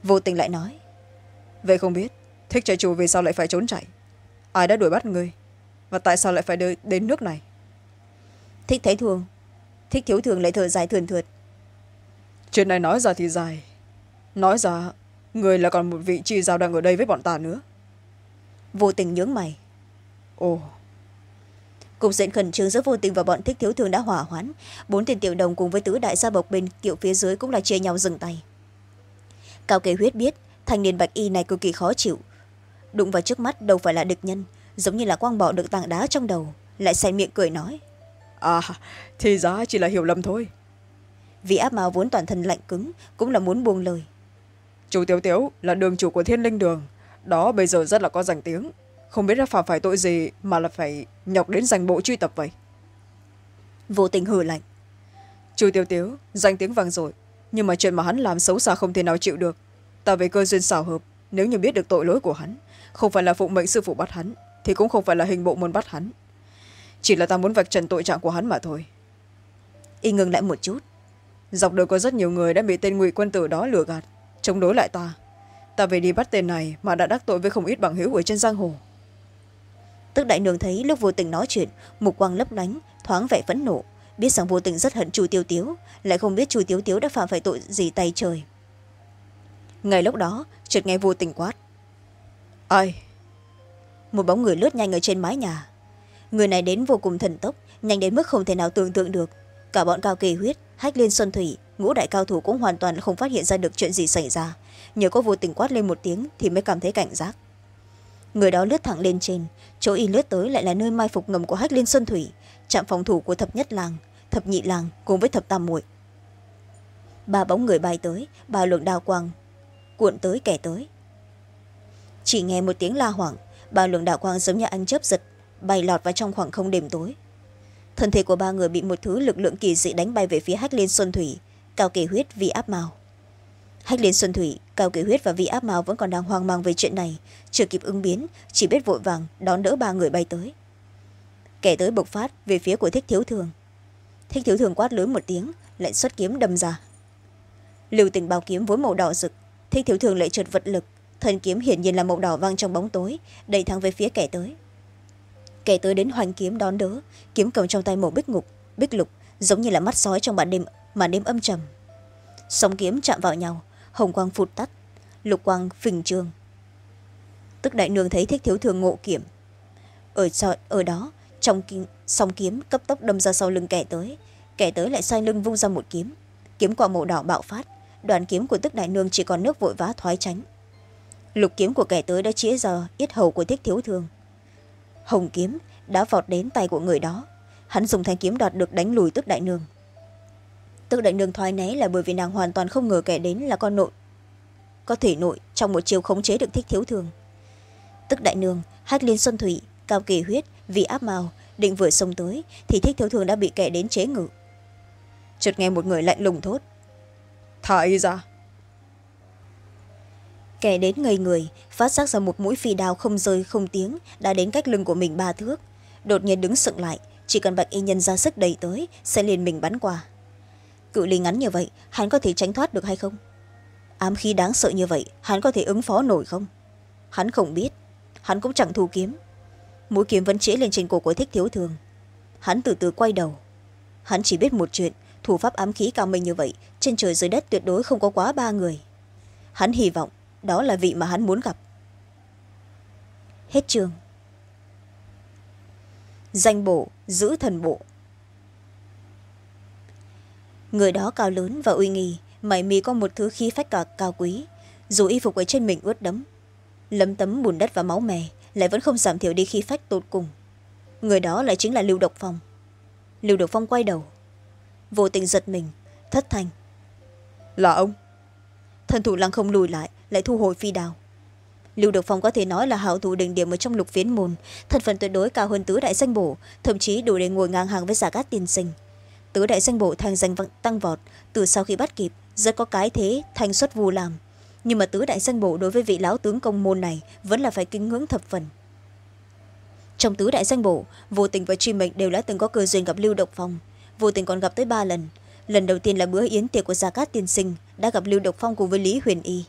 Vô tình lại nói vậy không biết thích chạy chủ vì sao lại phải trốn chạy? Ai đã đuổi bắt người và tại sao lại phải đến nước này? Thích thấy thường. Thích thiếu thường lại thở dài thườn thượt. Chuyện này nói ra thì dài. Nói ra người là còn một vị chi giao đang ở đây với bọn ta nữa. Vô tình nhướng mày. Ồ. Cục diện khẩn trương giữa vô tình và bọn thích thiếu thường đã hỏa hoãn. Bốn tiền tiểu đồng cùng với tứ đại gia bộc bên kiệu phía dưới cũng là chia nhau dừng tay. Cao kế huyết biết thanh niên bạch y này cực kỳ khó chịu. Đụng vào trước mắt đâu phải là địch nhân giống như là quang bỏ được tảng đá trong đầu lại say miệng cười nói. À thì giá chỉ là hiểu lầm thôi. Vì áp mao vốn toàn thân lạnh cứng cũng là muốn buông lời. Chủ tiểu tiếu là đường chủ của thiên linh đường. Đó bây giờ rất là có danh tiếng. Không biết là phạm phải tội gì mà là phải nhọc đến danh bộ truy tập vậy? Vô tình hừ lạnh. Chu tiêu tiếu danh tiếng vang rồi nhưng mà chuyện mà hắn làm xấu xa không thể nào chịu được ta về cơ duyên xảo hợp. Nếu như biết được tội lỗi của hắn, không phải là phụng mệnh sư phụ bắt hắn, thì cũng không phải là hình bộ muốn bắt hắn. Chỉ là ta muốn vạch trần tội trạng của hắn mà thôi. Y ngừng lại một chút. Dọc đường có rất nhiều người đã bị tên ngụy quân tử đó lừa gạt, chống đối lại ta. Ta về đi bắt tên này mà đã đắc tội với không ít bằng hữu ở trên giang hồ. Tức đại nương thấy lúc vô tình nói chuyện, mục quang lấp lánh, thoáng vẻ phẫn nộ, biết rằng vô tình rất hận chu tiêu tiếu, lại không biết chu tiêu tiếu đã phạm phải tội gì tay trời ngay lúc đó, chợt nghe vô tình quát. Ai? Một bóng người lướt nhanh ở trên mái nhà. Người này đến vô cùng thần tốc, nhanh đến mức không thể nào tưởng tượng được. Cả bọn cao kỳ huyết, hách liên xuân thủy, ngũ đại cao thủ cũng hoàn toàn không phát hiện ra được chuyện gì xảy ra. Nhờ có vô tình quát lên một tiếng thì mới cảm thấy cảnh giác. Người đó lướt thẳng lên trên, chỗ y lướt tới lại là nơi mai phục ngầm của hách liên xuân thủy, trạm phòng thủ của thập nhất làng, thập nhị làng cùng với thập tam muội. Ba bóng người bay tới, ba luồng đao quang cuộn tới kẻ tới. Chỉ nghe một tiếng la hoảng ba lượng đạo quang giống như anh chớp giật, bay lọt vào trong khoảng không đêm tối. Thân thể của ba người bị một thứ lực lượng kỳ dị đánh bay về phía hách liên xuân thủy, cao kỳ huyết vì áp màu hách liên xuân thủy, cao kỳ huyết và vị áp màu vẫn còn đang hoang mang về chuyện này, chưa kịp ứng biến, chỉ biết vội vàng đón đỡ ba người bay tới. Kẻ tới bộc phát về phía của thích thiếu thường. Thích thiếu thường quát lớn một tiếng, lại xuất kiếm đâm ra. Lưu tình bao kiếm với màu đỏ rực thích thiếu thường lại trượt vật lực. Thần kiếm hiển nhiên là màu đỏ văng trong bóng tối đẩy thẳng về phía kẻ tới. Kẻ tới đến hoành kiếm đón đỡ kiếm cầm trong tay màu bích ngục bích lục giống như là mắt sói trong màn đêm màn đêm âm trầm. Sóng kiếm chạm vào nhau hồng quang phụt tắt lục quang phình trường. Tức đại nương thấy thích thiếu thường ngộ kiểm. Ở, ở đó trong song kiếm cấp tốc đâm ra sau lưng kẻ tới kẻ tới lại xoay lưng vung ra một kiếm. Kiếm quả màu đỏ bạo phát đoàn kiếm của tức đại nương chỉ còn nước vội vã thoái tránh. Lục kiếm của kẻ tới đã chĩa giờ, yết hầu của thích thiếu thương. Hồng kiếm đã vọt đến tay của người đó. Hắn dùng thanh kiếm đoạt được đánh lùi tức đại nương. Tức đại nương thoái né là bởi vì nàng hoàn toàn không ngờ kẻ đến là con nội. Có thể nội trong một chiều khống chế được thích thiếu thương. Tức đại nương hách liên xuân thủy cao kỳ huyết vì áp màu định vừa xông tới thì thích thiếu thương đã bị kẻ đến chế ngự. Chợt nghe một người lạnh lùng thốt thả y ra kẻ đến ngây người, phát giác ra một mũi phi đao không rơi không tiếng, đã đến cách lưng của mình ba thước. Đột nhiên đứng sững lại, chỉ cần bạch y nhân ra sức đẩy tới, sẽ liền mình bắn qua. Cự ly ngắn như vậy, hắn có thể tránh thoát được hay không? Ám khí đáng sợ như vậy, hắn có thể ứng phó nổi không? Hắn không biết, hắn cũng chẳng thu kiếm. Mũi kiếm vẫn trễ lên trên cổ của thích thiếu thường. Hắn từ từ quay đầu. Hắn chỉ biết một chuyện thủ pháp ám khí cao minh như vậy, trên trời dưới đất tuyệt đối không có quá ba người. Hắn hy vọng đó là vị mà hắn muốn gặp. Hết trường danh bộ, giữ thần bộ. Người đó cao lớn và uy nghi, mày mì có một thứ khí phách cả cao quý. Dù y phục ở trên mình ướt đẫm, lấm tấm bùn đất và máu mè, lại vẫn không giảm thiểu đi khí phách tột cùng. Người đó lại chính là lưu độc phong. Lưu độc phong quay đầu vô tình giật mình thất thành là ông. Thần thủ lăng không lùi lại lại thu hồi phi đào lưu độc phong có thể nói là hảo thủ đỉnh điểm ở trong lục phiến môn thân phận tuyệt đối cao hơn tứ đại danh bổ thậm chí đủ để ngồi ngang hàng với giả cát tiên sinh. Tứ đại danh bổ thành danh tăng vọt từ sau khi bắt kịp rất có cái thế thành xuất vù làm. Nhưng mà tứ đại danh bổ đối với vị lão tướng công môn này vẫn là phải kính ngưỡng thập phần. Trong tứ đại danh bổ vô tình và truy mệnh đều đã từng có cơ duyên gặp lưu độc phong vô tình còn gặp tới ba lần. Lần đầu tiên là bữa yến tiệc của gia cát tiên sinh, đã gặp lưu độc phong cùng với lý huyền y.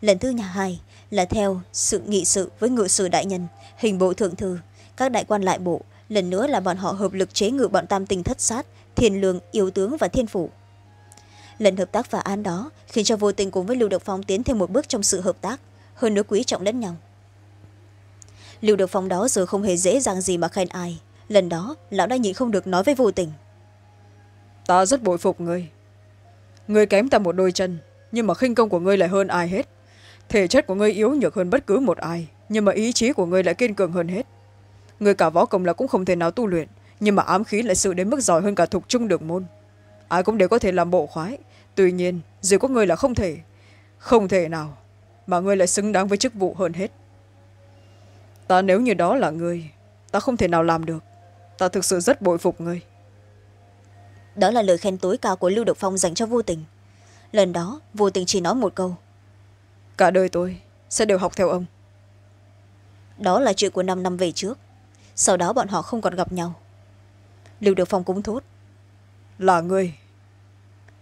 Lần thứ nhà hai là theo sự nghị sự với ngự sử đại nhân, hình bộ thượng thư. Các đại quan lại bộ, lần nữa là bọn họ hợp lực chế ngự bọn tam tình thất sát thiên lương, yêu tướng và thiên phủ lần hợp tác phá án đó khiến cho vô tình cùng với lưu độc phong tiến thêm một bước trong sự hợp tác, hơn nữa quý trọng lẫn nhau. Lưu độc phong đó giờ không hề dễ dàng gì mà khen ai. Lần đó, lão đã nhịn không được nói với vô tình ta rất bội phục ngươi. Ngươi kém ta một đôi chân, nhưng mà khinh công của ngươi lại hơn ai hết. Thể chất của ngươi yếu nhược hơn bất cứ một ai, nhưng mà ý chí của ngươi lại kiên cường hơn hết. Người cả võ công là cũng không thể nào tu luyện, nhưng mà ám khí lại sự đến mức giỏi hơn cả thục trung đường môn. Ai cũng đều có thể làm bộ khoái, tuy nhiên dù có người là không thể không thể nào mà ngươi lại xứng đáng với chức vụ hơn hết. Ta nếu như đó là ngươi, ta không thể nào làm được. Ta thực sự rất bội phục ngươi đó là lời khen tối cao của lưu độc phong dành cho vô tình. Lần đó vô tình chỉ nói một câu. Cả đời tôi sẽ đều học theo ông. Đó là chuyện của năm năm về trước. Sau đó bọn họ không còn gặp nhau. Lưu độc phong cũng thốt. Là ngươi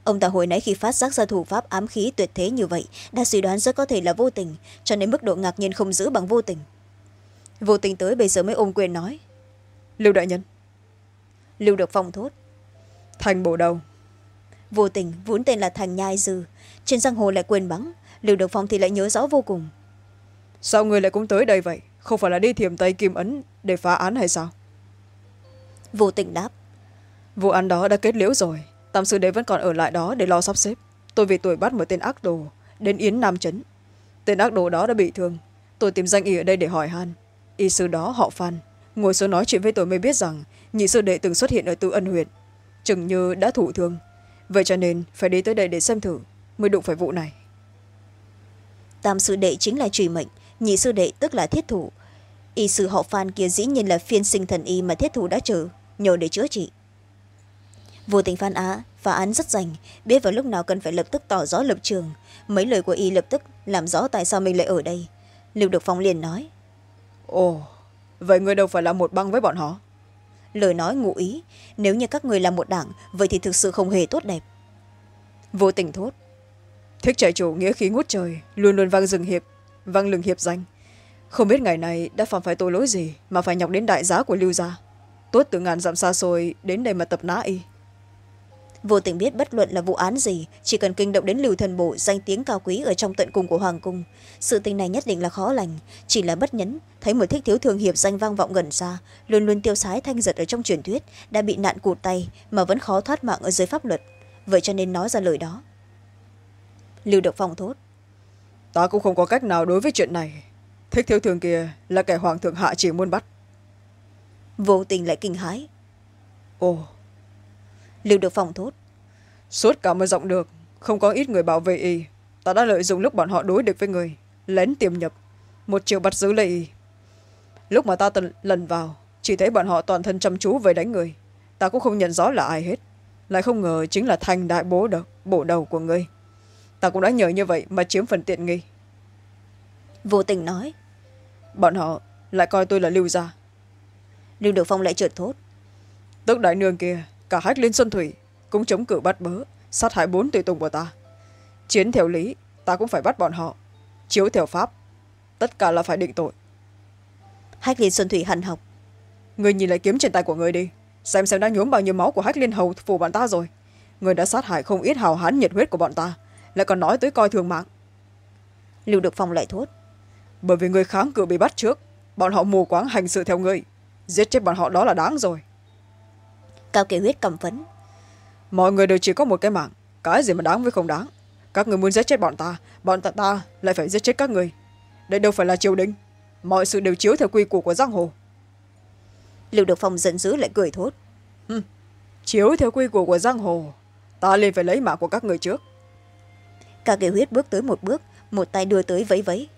ông ta hồi nãy khi phát giác ra thủ pháp ám khí tuyệt thế như vậy đã suy đoán rất có thể là vô tình cho nên mức độ ngạc nhiên không giữ bằng vô tình. Vô tình tới bây giờ mới ôm quyền nói. Lưu đại nhân. Lưu độc phong thốt thành bổ đầu. Vô tình vốn tên là thành nhai dư. Trên giang hồ lại quên bắn lưu độc phong thì lại nhớ rõ vô cùng. Sao người lại cũng tới đây vậy? Không phải là đi thiềm tây kim ấn để phá án hay sao? Vô tình đáp. Vụ án đó đã kết liễu rồi. Tam sư đệ vẫn còn ở lại đó để lo sắp xếp. Tôi vì tuổi bắt một tên ác đồ đến yến nam trấn. Tên ác đồ đó đã bị thương. Tôi tìm danh y ở đây để hỏi han. Y sư đó họ phan. Ngồi xuống nói chuyện với tôi mới biết rằng nhị sư đệ từng xuất hiện ở tự ân huyện chừng như đã thụ thương. Vậy cho nên phải đi tới đây để xem thử mới đụng phải vụ này. Tam sư đệ chính là trùy mệnh nhị sư đệ tức là thiết thủ. Y sư họ phan kia dĩ nhiên là phiên sinh thần y mà thiết thủ đã trừ nhờ để chữa trị. Vô tình phan á phá án rất rành biết vào lúc nào cần phải lập tức tỏ rõ lập trường. Mấy lời của y lập tức làm rõ tại sao mình lại ở đây. Lưu được phong liền nói ồ vậy người đâu phải là một băng với bọn họ lời nói ngụ ý. Nếu như các người là một đảng, vậy thì thực sự không hề tốt đẹp. Vô tình thốt, thích trại chủ nghĩa khí ngút trời, luôn luôn vang rừng hiệp, vang lừng hiệp danh. Không biết ngày này đã phạm phải tội lỗi gì mà phải nhọc đến đại giá của lưu gia. Tốt từ ngàn dặm xa xôi đến đây mà tập nã y vô tình biết bất luận là vụ án gì chỉ cần kinh động đến lưu thần bộ danh tiếng cao quý ở trong tận cùng của hoàng cung. Sự tình này nhất định là khó lành. Chỉ là bất nhấn thấy một thích thiếu thường hiệp danh vang vọng gần xa luôn luôn tiêu sái thanh giật ở trong truyền thuyết đã bị nạn cụt tay mà vẫn khó thoát mạng ở dưới pháp luật. Vậy cho nên nói ra lời đó. Lưu độc phong thốt. Ta cũng không có cách nào đối với chuyện này. Thích thiếu thường kia là kẻ hoàng thượng hạ chỉ muốn bắt. Vô tình lại kinh hái ồ lưu được phòng thốt. Suốt cả một dọng được không có ít người bảo vệ y. Ta đã lợi dụng lúc bọn họ đối địch với người lén tiềm nhập một chiều bắt giữ lấy y. Lúc mà ta tần lần vào chỉ thấy bọn họ toàn thân chăm chú về đánh người. Ta cũng không nhận rõ là ai hết. Lại không ngờ chính là thành đại bố đầu, bộ đầu của ngươi. Ta cũng đã nhờ như vậy mà chiếm phần tiện nghi. Vô tình nói. Bọn họ lại coi tôi là lưu gia. Lưu được phong lại trượt thốt. Tức đại nương kia cả hách liên xuân thủy cũng chống cự bắt bớ sát hại bốn tùy tùng của ta. Chiến theo lý ta cũng phải bắt bọn họ. Chiếu theo pháp tất cả là phải định tội. Hách liên xuân thủy hằn học. Người nhìn lại kiếm trên tay của người đi xem xem đã nhuốm bao nhiêu máu của hách liên hầu phủ bọn ta rồi. Người đã sát hại không ít hào hán nhiệt huyết của bọn ta lại còn nói tới coi thường mạng. Lưu được phong lại thốt. Bởi vì người kháng cự bị bắt trước bọn họ mù quáng hành sự theo người. Giết chết bọn họ đó là đáng rồi cao kỳ huyết cầm phấn mọi người đều chỉ có một cái mạng cái gì mà đáng với không đáng. Các người muốn giết chết bọn ta bọn ta, ta lại phải giết chết các người. Đây đâu phải là triều đình. Mọi sự đều chiếu theo quy củ của giang hồ. Lưu được phong giận dữ lại cười thốt. Chiếu theo quy củ của giang hồ. Ta liền phải lấy mạng của các người trước. Cao kỳ huyết bước tới một bước một tay đưa tới vẫy vẫy.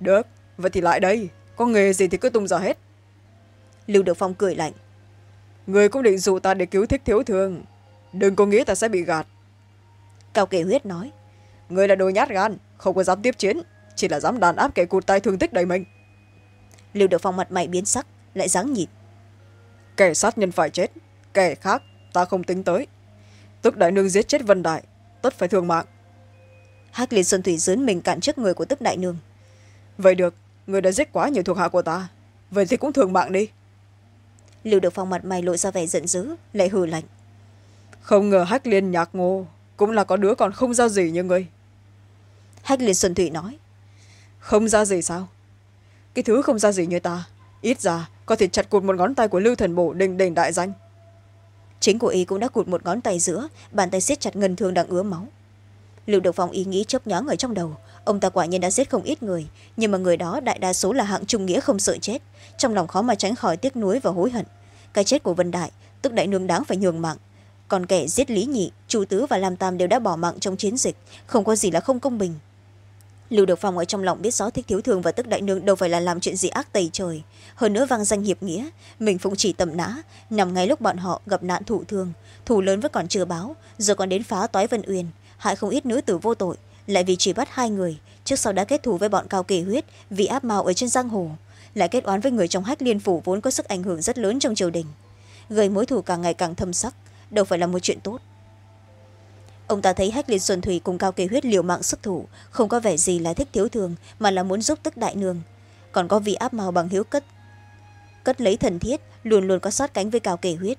Được vậy thì lại đây. Có nghề gì thì cứ tung ra hết. Lưu được phong cười lạnh người cũng định dụ ta để cứu thích thiếu thương. Đừng có nghĩ ta sẽ bị gạt. Cao kỳ huyết nói. Người là đồ nhát gan không có dám tiếp chiến chỉ là dám đàn áp kẻ cụt tay thương tích đầy mình. Lưu được phong mặt mày biến sắc lại dáng nhịn kẻ sát nhân phải chết kẻ khác ta không tính tới. Tức đại nương giết chết vân đại tất phải thương mạng. Hắc liên xuân thủy dướn mình cản trước người của tức đại nương. Vậy được người đã giết quá nhiều thuộc hạ của ta vậy thì cũng thường mạng đi lưu được phong mặt mày lộ ra vẻ giận dữ lại hừ lạnh. Không ngờ hách liên nhạc ngô cũng là có đứa còn không ra gì như ngươi. Hách liên xuân thủy nói. Không ra gì sao? Cái thứ không ra gì như ta ít ra có thể chặt cụt một ngón tay của lưu thần bổ đình đình đại danh. Chính của y cũng đã cụt một ngón tay giữa bàn tay siết chặt ngân thương đang ứa máu. Lưu được phong ý nghĩ chớp nhoáng ở trong đầu ông ta quả nhiên đã giết không ít người, nhưng mà người đó đại đa số là hạng trung nghĩa không sợ chết. Trong lòng khó mà tránh khỏi tiếc nuối và hối hận. Cái chết của vân đại, tức đại nương đáng phải nhường mạng. Còn kẻ giết lý nhị, chu tứ và lam tam đều đã bỏ mạng trong chiến dịch, không có gì là không công bình. Lưu được phong ở trong lòng biết rõ thích thiếu thường và tức đại nương đâu phải là làm chuyện gì ác tày trời. Hơn nữa vang danh hiệp nghĩa, mình phụng chỉ tầm nã, nằm ngay lúc bọn họ gặp nạn thủ thương. Thù lớn vẫn còn chưa báo, giờ còn đến phá toái vân uyên. Hại không ít nữ tử vô tội lại vì chỉ bắt hai người, trước sau đã kết thù với bọn cao kỳ huyết vì áp mạo ở trên giang hồ, lại kết oán với người trong hách liên phủ vốn có sức ảnh hưởng rất lớn trong triều đình. Gây mối thù càng ngày càng thâm sắc, đâu phải là một chuyện tốt. Ông ta thấy hách liên xuân thủy cùng cao kỳ huyết liều mạng sức thủ, không có vẻ gì là thích thiếu thường, mà là muốn giúp tức đại nương. Còn có vị áp mao bằng hiếu cất cất lấy thần thiết, luôn luôn có sát cánh với cao kỳ huyết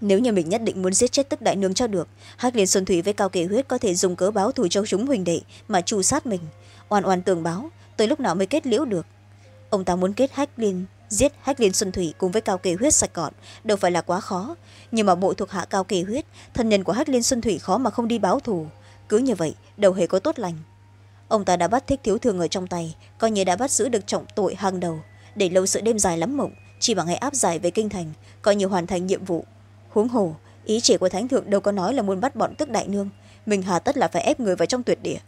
nếu như mình nhất định muốn giết chết tức đại nương cho được, hắc liên xuân thủy với cao kỳ huyết có thể dùng cớ báo thù cho chúng huỳnh đệ mà trù sát mình. Oan oan tường báo, tới lúc nào mới kết liễu được? Ông ta muốn kết hách liên, giết hách liên xuân thủy cùng với cao kỳ huyết sạch gọn đâu phải là quá khó. Nhưng mà bộ thuộc hạ cao kỳ huyết, thân nhân của hách liên xuân thủy khó mà không đi báo thù. Cứ như vậy đâu hề có tốt lành. Ông ta đã bắt thích thiếu thường ở trong tay, coi như đã bắt giữ được trọng tội hàng đầu. Để lâu sự đêm dài lắm mộng, chỉ bằng ngày áp giải về kinh thành, coi như hoàn thành nhiệm vụ huống hồ ý chỉ của thánh thượng đâu có nói là muốn bắt bọn tức đại nương. Mình hà tất là phải ép người vào trong tuyệt địa.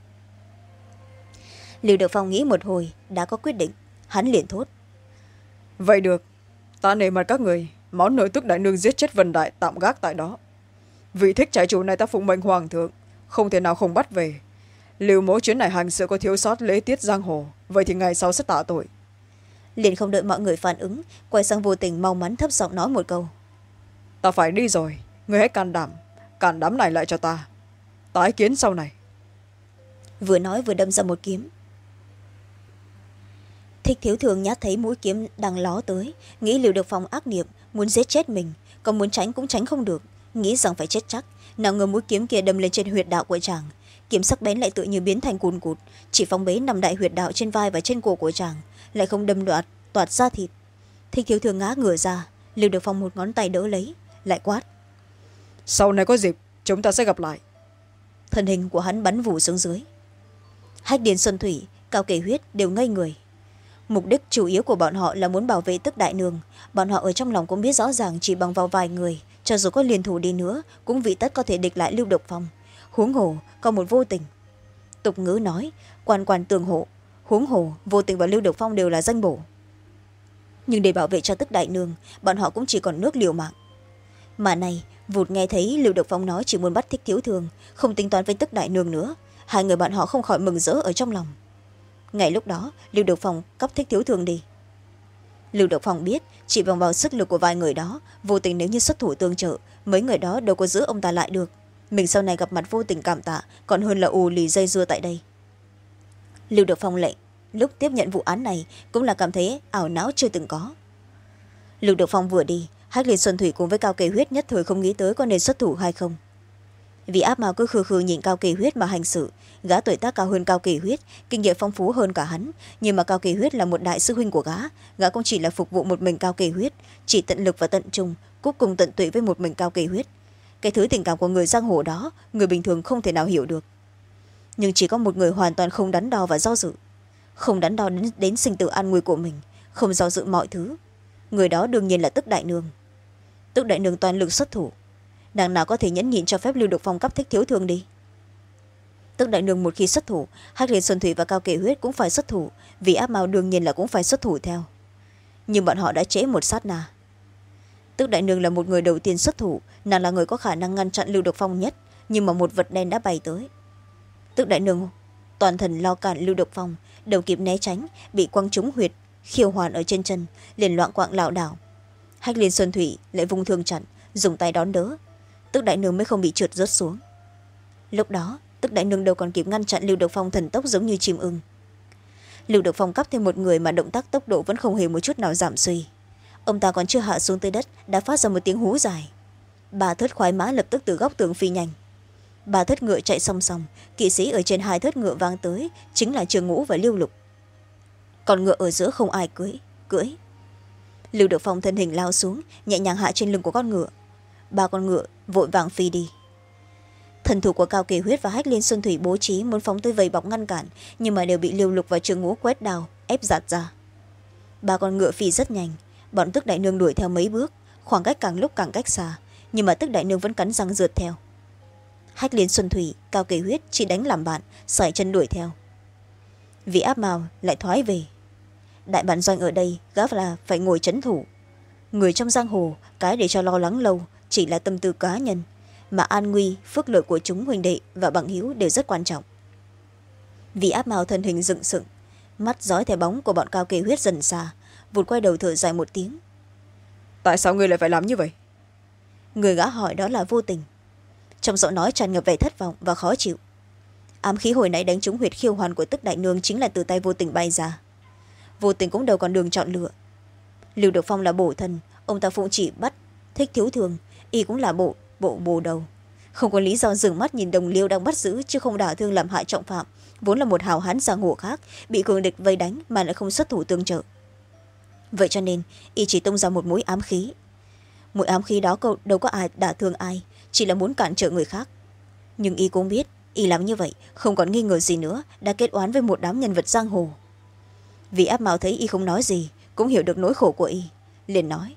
Lưu được phong nghĩ một hồi đã có quyết định. Hắn liền thốt. Vậy được. Ta nể mặt các người. Món nổi tức đại nương giết chết vân đại tạm gác tại đó. Vì thích trại chủ này ta phụng mệnh hoàng thượng. Không thể nào không bắt về. Liệu mỗi chuyến này hành sự có thiếu sót lễ tiết giang hồ. Vậy thì ngày sau sẽ tạ tội. Liền không đợi mọi người phản ứng quay sang vô tình mau mắn thấp giọng nói một câu ta phải đi rồi. Người hãy can đảm. Cản đám này lại cho ta. Tái kiến sau này. Vừa nói vừa đâm ra một kiếm. Thích thiếu thường nhát thấy mũi kiếm đang ló tới, nghĩ liệu được phòng ác niệm, muốn giết chết mình, còn muốn tránh cũng tránh không được. Nghĩ rằng phải chết chắc, nào ngờ mũi kiếm kia đâm lên trên huyệt đạo của chàng. Kiếm sắc bén lại tự như biến thành cùn cụt, chỉ phóng bế nằm đại huyệt đạo trên vai và trên cổ của chàng, lại không đâm đoạt, toạt ra thịt. Thích thiếu thường ngã ngửa ra liều được phong một ngón tay đỡ lấy lại quát. Sau này có dịp chúng ta sẽ gặp lại. Thân hình của hắn bắn vù xuống dưới. Hách điền xuân thủy cao kể huyết đều ngây người. Mục đích chủ yếu của bọn họ là muốn bảo vệ tức đại nương. Bọn họ ở trong lòng cũng biết rõ ràng chỉ bằng vào vài người cho dù có liên thủ đi nữa cũng vị tất có thể địch lại lưu độc phong. Huống hồ còn một vô tình. Tục ngữ nói quan quan tường hộ. Huống hồ vô tình và lưu độc phong đều là danh bổ. Nhưng để bảo vệ cho tức đại nương bọn họ cũng chỉ còn nước liều mạng mà này, vụt nghe thấy lưu độc phong nói chỉ muốn bắt thích thiếu thường, không tính toán với tức đại nương nữa. Hai người bọn họ không khỏi mừng rỡ ở trong lòng. Ngay lúc đó, lưu độc phong cấp thích thiếu Thường đi. Lưu độc phong biết chỉ bằng vào sức lực của vài người đó, vô tình nếu như xuất thủ tương trợ, mấy người đó đâu có giữ ông ta lại được. Mình sau này gặp mặt vô tình cảm tạ, còn hơn là ù lì dây dưa tại đây. Lưu độc phong lệnh lúc tiếp nhận vụ án này, cũng là cảm thấy ảo não chưa từng có. Lưu độc phong vừa đi hách liên xuân thủy cùng với cao kỳ huyết nhất thời không nghĩ tới có nên xuất thủ hay không. Vì áp mao cứ khư khư nhìn cao kỳ huyết mà hành xử gã tuổi tác cao hơn cao kỳ huyết kinh nghiệm phong phú hơn cả hắn. Nhưng mà cao kỳ huyết là một đại sư huynh của gã gã cũng chỉ là phục vụ một mình cao kỳ huyết chỉ tận lực và tận trung cúc cùng tận tụy với một mình cao kỳ huyết. Cái thứ tình cảm của người giang hồ đó người bình thường không thể nào hiểu được. Nhưng chỉ có một người hoàn toàn không đắn đo và do dự. Không đắn đo đến, đến sinh tử an nguy của mình không do dự mọi thứ. Người đó đương nhiên là tức đại nương tức đại nương toàn lực xuất thủ. Nàng nào có thể nhẫn nhịn cho phép lưu được phong cấp thích thiếu thương đi? Tức đại nương một khi xuất thủ, hắc liên xuân thủy và cao kể huyết cũng phải xuất thủ, vì áp mao đương nhiên là cũng phải xuất thủ theo. Nhưng bọn họ đã trễ một sát na. Tức đại nương là một người đầu tiên xuất thủ, nàng là người có khả năng ngăn chặn lưu được phong nhất, nhưng mà một vật đen đã bay tới. Tức đại nương, toàn thần lo cản lưu được phong, đầu kịp né tránh, bị quăng trúng huyệt, khiêu hoàn ở trên chân, liền loạn quạng lảo đảo hách liên xuân thủy lại vung thương chặn dùng tay đón đỡ. Tức đại nương mới không bị trượt rớt xuống. Lúc đó, tức đại nương đâu còn kịp ngăn chặn lưu được phong thần tốc giống như chim ưng. Lưu được phong cắp thêm một người mà động tác tốc độ vẫn không hề một chút nào giảm suy. Ông ta còn chưa hạ xuống tới đất, đã phát ra một tiếng hú dài. Bà thất khoái mã lập tức từ góc tường phi nhanh. Bà thất ngựa chạy song song, kỵ sĩ ở trên hai thất ngựa vang tới, chính là trường ngũ và lưu lục. Còn ngựa ở giữa không ai cưỡi cưỡi lưu được phong thân hình lao xuống, nhẹ nhàng hạ trên lưng của con ngựa. Ba con ngựa vội vàng phi đi. Thần thủ của cao kỳ huyết và hách liên xuân thủy bố trí muốn phóng tới vầy bọc ngăn cản, nhưng mà đều bị lưu lục và trường ngũ quét đào, ép giạt ra. Ba con ngựa phi rất nhanh, bọn tức đại nương đuổi theo mấy bước, khoảng cách càng lúc càng cách xa, nhưng mà tức đại nương vẫn cắn răng rượt theo. Hách liên xuân thủy, cao kỳ huyết chỉ đánh làm bạn, sải chân đuổi theo. Vì áp màu lại thoái về đại bản doanh ở đây gã là phải ngồi c thủ. Người trong giang hồ cái để cho lo lắng lâu chỉ là tâm tư cá nhân mà an nguy phước lợi của chúng huynh đệ và bằng hữu đều rất quan trọng. Vì áp màu thân hình dựng sựng mắt dõi theo bóng của bọn cao kỳ huyết dần xa vụt quay đầu thở dài một tiếng. Tại sao ngươi lại phải làm như vậy? Người gã hỏi đó là vô tình. Trong giọng nói tràn ngập vẻ thất vọng và khó chịu. Ám khí hồi nãy đánh trúng huyệt khiêu hoàn của tức đại nương chính là từ tay vô tình bay ra vô tình cũng đâu còn đường chọn lựa. Lưu được phong là bổ thân ông ta phụng chỉ bắt, thích thiếu thường, y cũng là bộ bộ bồ đầu. Không có lý do dừng mắt nhìn đồng liêu đang bắt giữ, chứ không đả thương làm hại trọng phạm, vốn là một hào hán giang hồ khác, bị cường địch vây đánh mà lại không xuất thủ tương trợ. Vậy cho nên, y chỉ tung ra một mũi ám khí. Mũi ám khí đó đâu có ai đả thương ai, chỉ là muốn cản trở người khác. Nhưng y cũng biết, y làm như vậy, không còn nghi ngờ gì nữa, đã kết oán với một đám nhân vật giang hồ vì áp mạo thấy y không nói gì cũng hiểu được nỗi khổ của y. Liền nói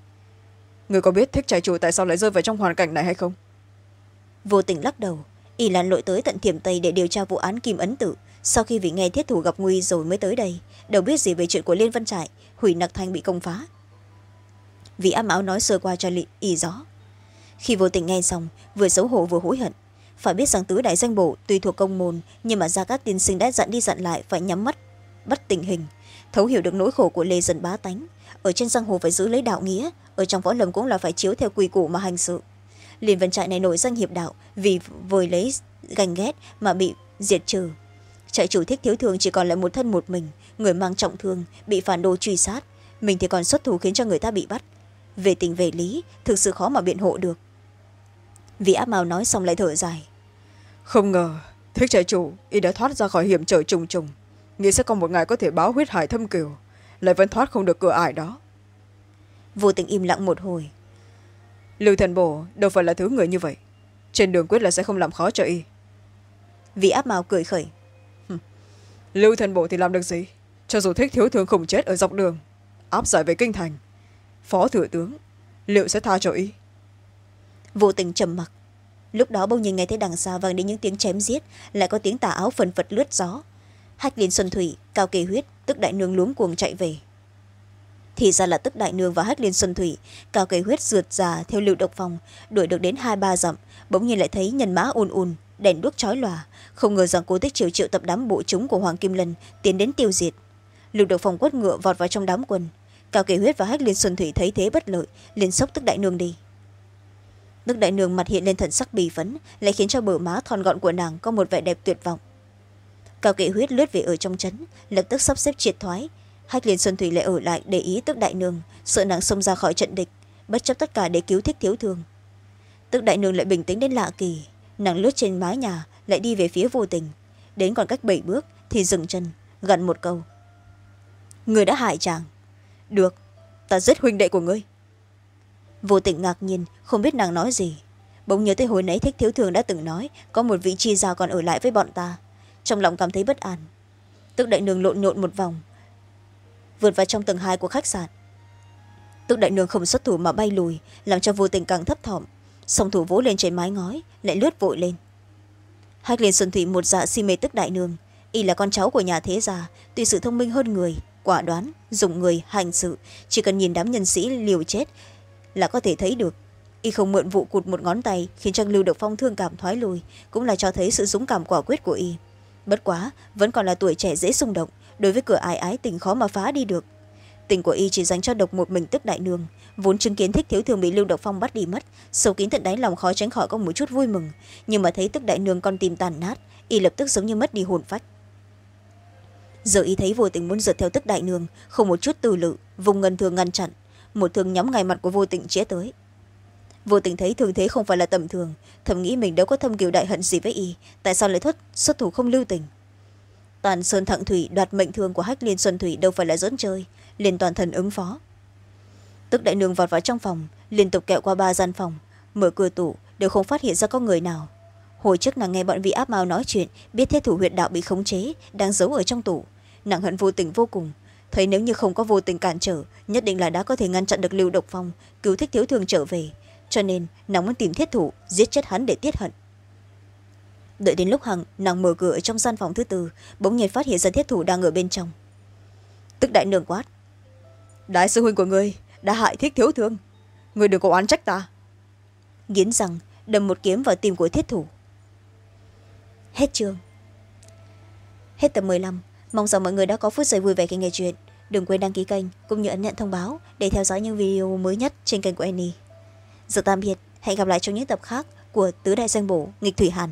người có biết thích trại chủ tại sao lại rơi vào trong hoàn cảnh này hay không? Vô tình lắc đầu y lặn lội tới tận thiểm tây để điều tra vụ án kim ấn tự sau khi vị nghe thiết thủ gặp nguy rồi mới tới đây đâu biết gì về chuyện của liên văn trại hủy nặc thanh bị công phá. Vị ám áo nói sơ qua cho lị y gió khi vô tình nghe xong vừa xấu hổ vừa hối hận. Phải biết rằng tứ đại danh bộ tuy thuộc công môn nhưng mà ra các tiên sinh đã dặn đi dặn lại phải nhắm mắt bắt tình hình thấu hiểu được nỗi khổ của lê dân bá tánh. Ở trên giang hồ phải giữ lấy đạo nghĩa, ở trong võ lâm cũng là phải chiếu theo quy củ mà hành sự. Liền vân trại này nổi danh hiệp đạo, vì vời lấy ganh ghét mà bị diệt trừ. Trại chủ thích thiếu thường chỉ còn lại một thân một mình, người mang trọng thương, bị phản đồ truy sát. Mình thì còn xuất thủ khiến cho người ta bị bắt. Về tình về lý, thực sự khó mà biện hộ được. Vì áp mào nói xong lại thở dài. Không ngờ, thích trại chủ y đã thoát ra khỏi hiểm trở trùng trùng nghĩ sẽ có một ngày có thể báo huyết hải thâm kiều. Lại vẫn thoát không được cửa ải đó. Vô tình im lặng một hồi. Lưu thần bổ đâu phải là thứ người như vậy. Trên đường quyết là sẽ không làm khó cho y. Vì áp màu cười khởi. Lưu thần bổ thì làm được gì? Cho dù thích thiếu thương không chết ở dọc đường áp giải về kinh thành phó thừa tướng liệu sẽ tha cho y? Vô tình trầm mặc. Lúc đó bỗng nhiên nghe thấy đằng xa vang đến những tiếng chém giết lại có tiếng tà áo phần phật lướt gió hách liên xuân thủy, cao kỳ huyết, tức đại nương luống cuồng chạy về. Thì ra là tức đại nương và hách liên xuân thủy, cao kỳ huyết rượt già theo lưu độc phòng, đuổi được đến hai ba dặm, bỗng nhiên lại thấy nhân mã ùn ùn, đèn đuốc chói lòa. Không ngờ rằng cố tích triều triệu tập đám bộ chúng của hoàng kim lân tiến đến tiêu diệt. Lưu động phòng quất ngựa vọt vào trong đám quân cao kỳ huyết và hách liên xuân thủy thấy thế bất lợi, liền sốc tức đại nương đi. Tức đại nương mặt hiện lên thần sắc bì phấn, lại khiến cho bờ má thon gọn của nàng có một vẻ đẹp tuyệt vọng cao kỵ huyết lướt về ở trong trấn, lập tức sắp xếp triệt thoái. Hách liên xuân thủy lại ở lại để ý tức đại nương, sợ nàng xông ra khỏi trận địch, bất chấp tất cả để cứu thích thiếu thương tức đại nương lại bình tĩnh đến lạ kỳ, nàng lướt trên mái nhà, lại đi về phía vô tình. Đến còn cách bảy bước thì dừng chân, gặn một câu. Người đã hại chàng. Được, ta giết huynh đệ của ngươi. Vô tình ngạc nhiên, không biết nàng nói gì. Bỗng nhớ tới hồi nãy thích thiếu thường đã từng nói, có một vị chi gia còn ở lại với bọn ta trong lòng cảm thấy bất an. Tức đại nương lộn nhộn một vòng. Vượt vào trong tầng hai của khách sạn. Tức đại nương không xuất thủ mà bay lùi, làm cho vô tình càng thấp thỏm. Song thủ vỗ lên trên mái ngói, lại lướt vội lên. Hách liên xuân thủy một dạ si mê tức đại nương. Y là con cháu của nhà thế gia, tuy sự thông minh hơn người, quả đoán dùng người, hành sự, chỉ cần nhìn đám nhân sĩ liều chết là có thể thấy được. Y không mượn vụ cụt một ngón tay khiến trang lưu được phong thương cảm thoái lùi, cũng là cho thấy sự dũng cảm quả quyết của y bất quá, vẫn còn là tuổi trẻ dễ xung động, đối với cửa ai ái tình khó mà phá đi được. Tình của y chỉ dành cho độc một mình tức đại nương, vốn chứng kiến thích thiếu thường bị lưu độc phong bắt đi mất, sâu kín tận đáy lòng khó tránh khỏi có một chút vui mừng. Nhưng mà thấy tức đại nương con tim tàn nát, y lập tức giống như mất đi hồn phách. Giờ y thấy vô tình muốn rượt theo tức đại nương, không một chút từ lự, vùng ngân thường ngăn chặn. Một thương nhắm ngay mặt của vô tình chĩa tới vô tình thấy thường thế không phải là tầm thường. Thầm nghĩ mình đâu có thâm kiều đại hận gì với y. Tại sao lại thốt xuất thủ không lưu tình? Toàn sơn thặng thủy đoạt mệnh thương của hách liên xuân thủy đâu phải là dẫn chơi. Liền toàn thần ứng phó. Tức đại nương vọt vào trong phòng, liên tục kẹo qua ba gian phòng. Mở cửa tủ, đều không phát hiện ra có người nào. Hồi trước nàng nghe bọn vị áp mao nói chuyện, biết thế thủ huyện đạo bị khống chế, đang giấu ở trong tủ. Nàng hận vô tình vô cùng. Thấy nếu như không có vô tình cản trở, nhất định là đã có thể ngăn chặn được lưu độc phong, cứu thích thiếu thường trở về cho nên nàng muốn tìm thiết thủ, giết chết hắn để tiết hận. Đợi đến lúc hằng, nàng mở cửa ở trong gian phòng thứ tư, bỗng nhiên phát hiện ra thiết thủ đang ở bên trong. Tức đại nương quát, đại sư huynh của ngươi đã hại thích thiếu thương người đừng có oán trách ta. Nghiến rằng đâm một kiếm vào tim của thiết thủ. Hết chương. Hết tập lăm. Mong rằng mọi người đã có phút giây vui vẻ khi nghe chuyện. Đừng quên đăng ký kênh cũng như ấn nhận thông báo để theo dõi những video mới nhất trên kênh của annie giờ tạm biệt. Hẹn gặp lại trong những tập khác của tứ đại danh bổ nghịch thủy hàn.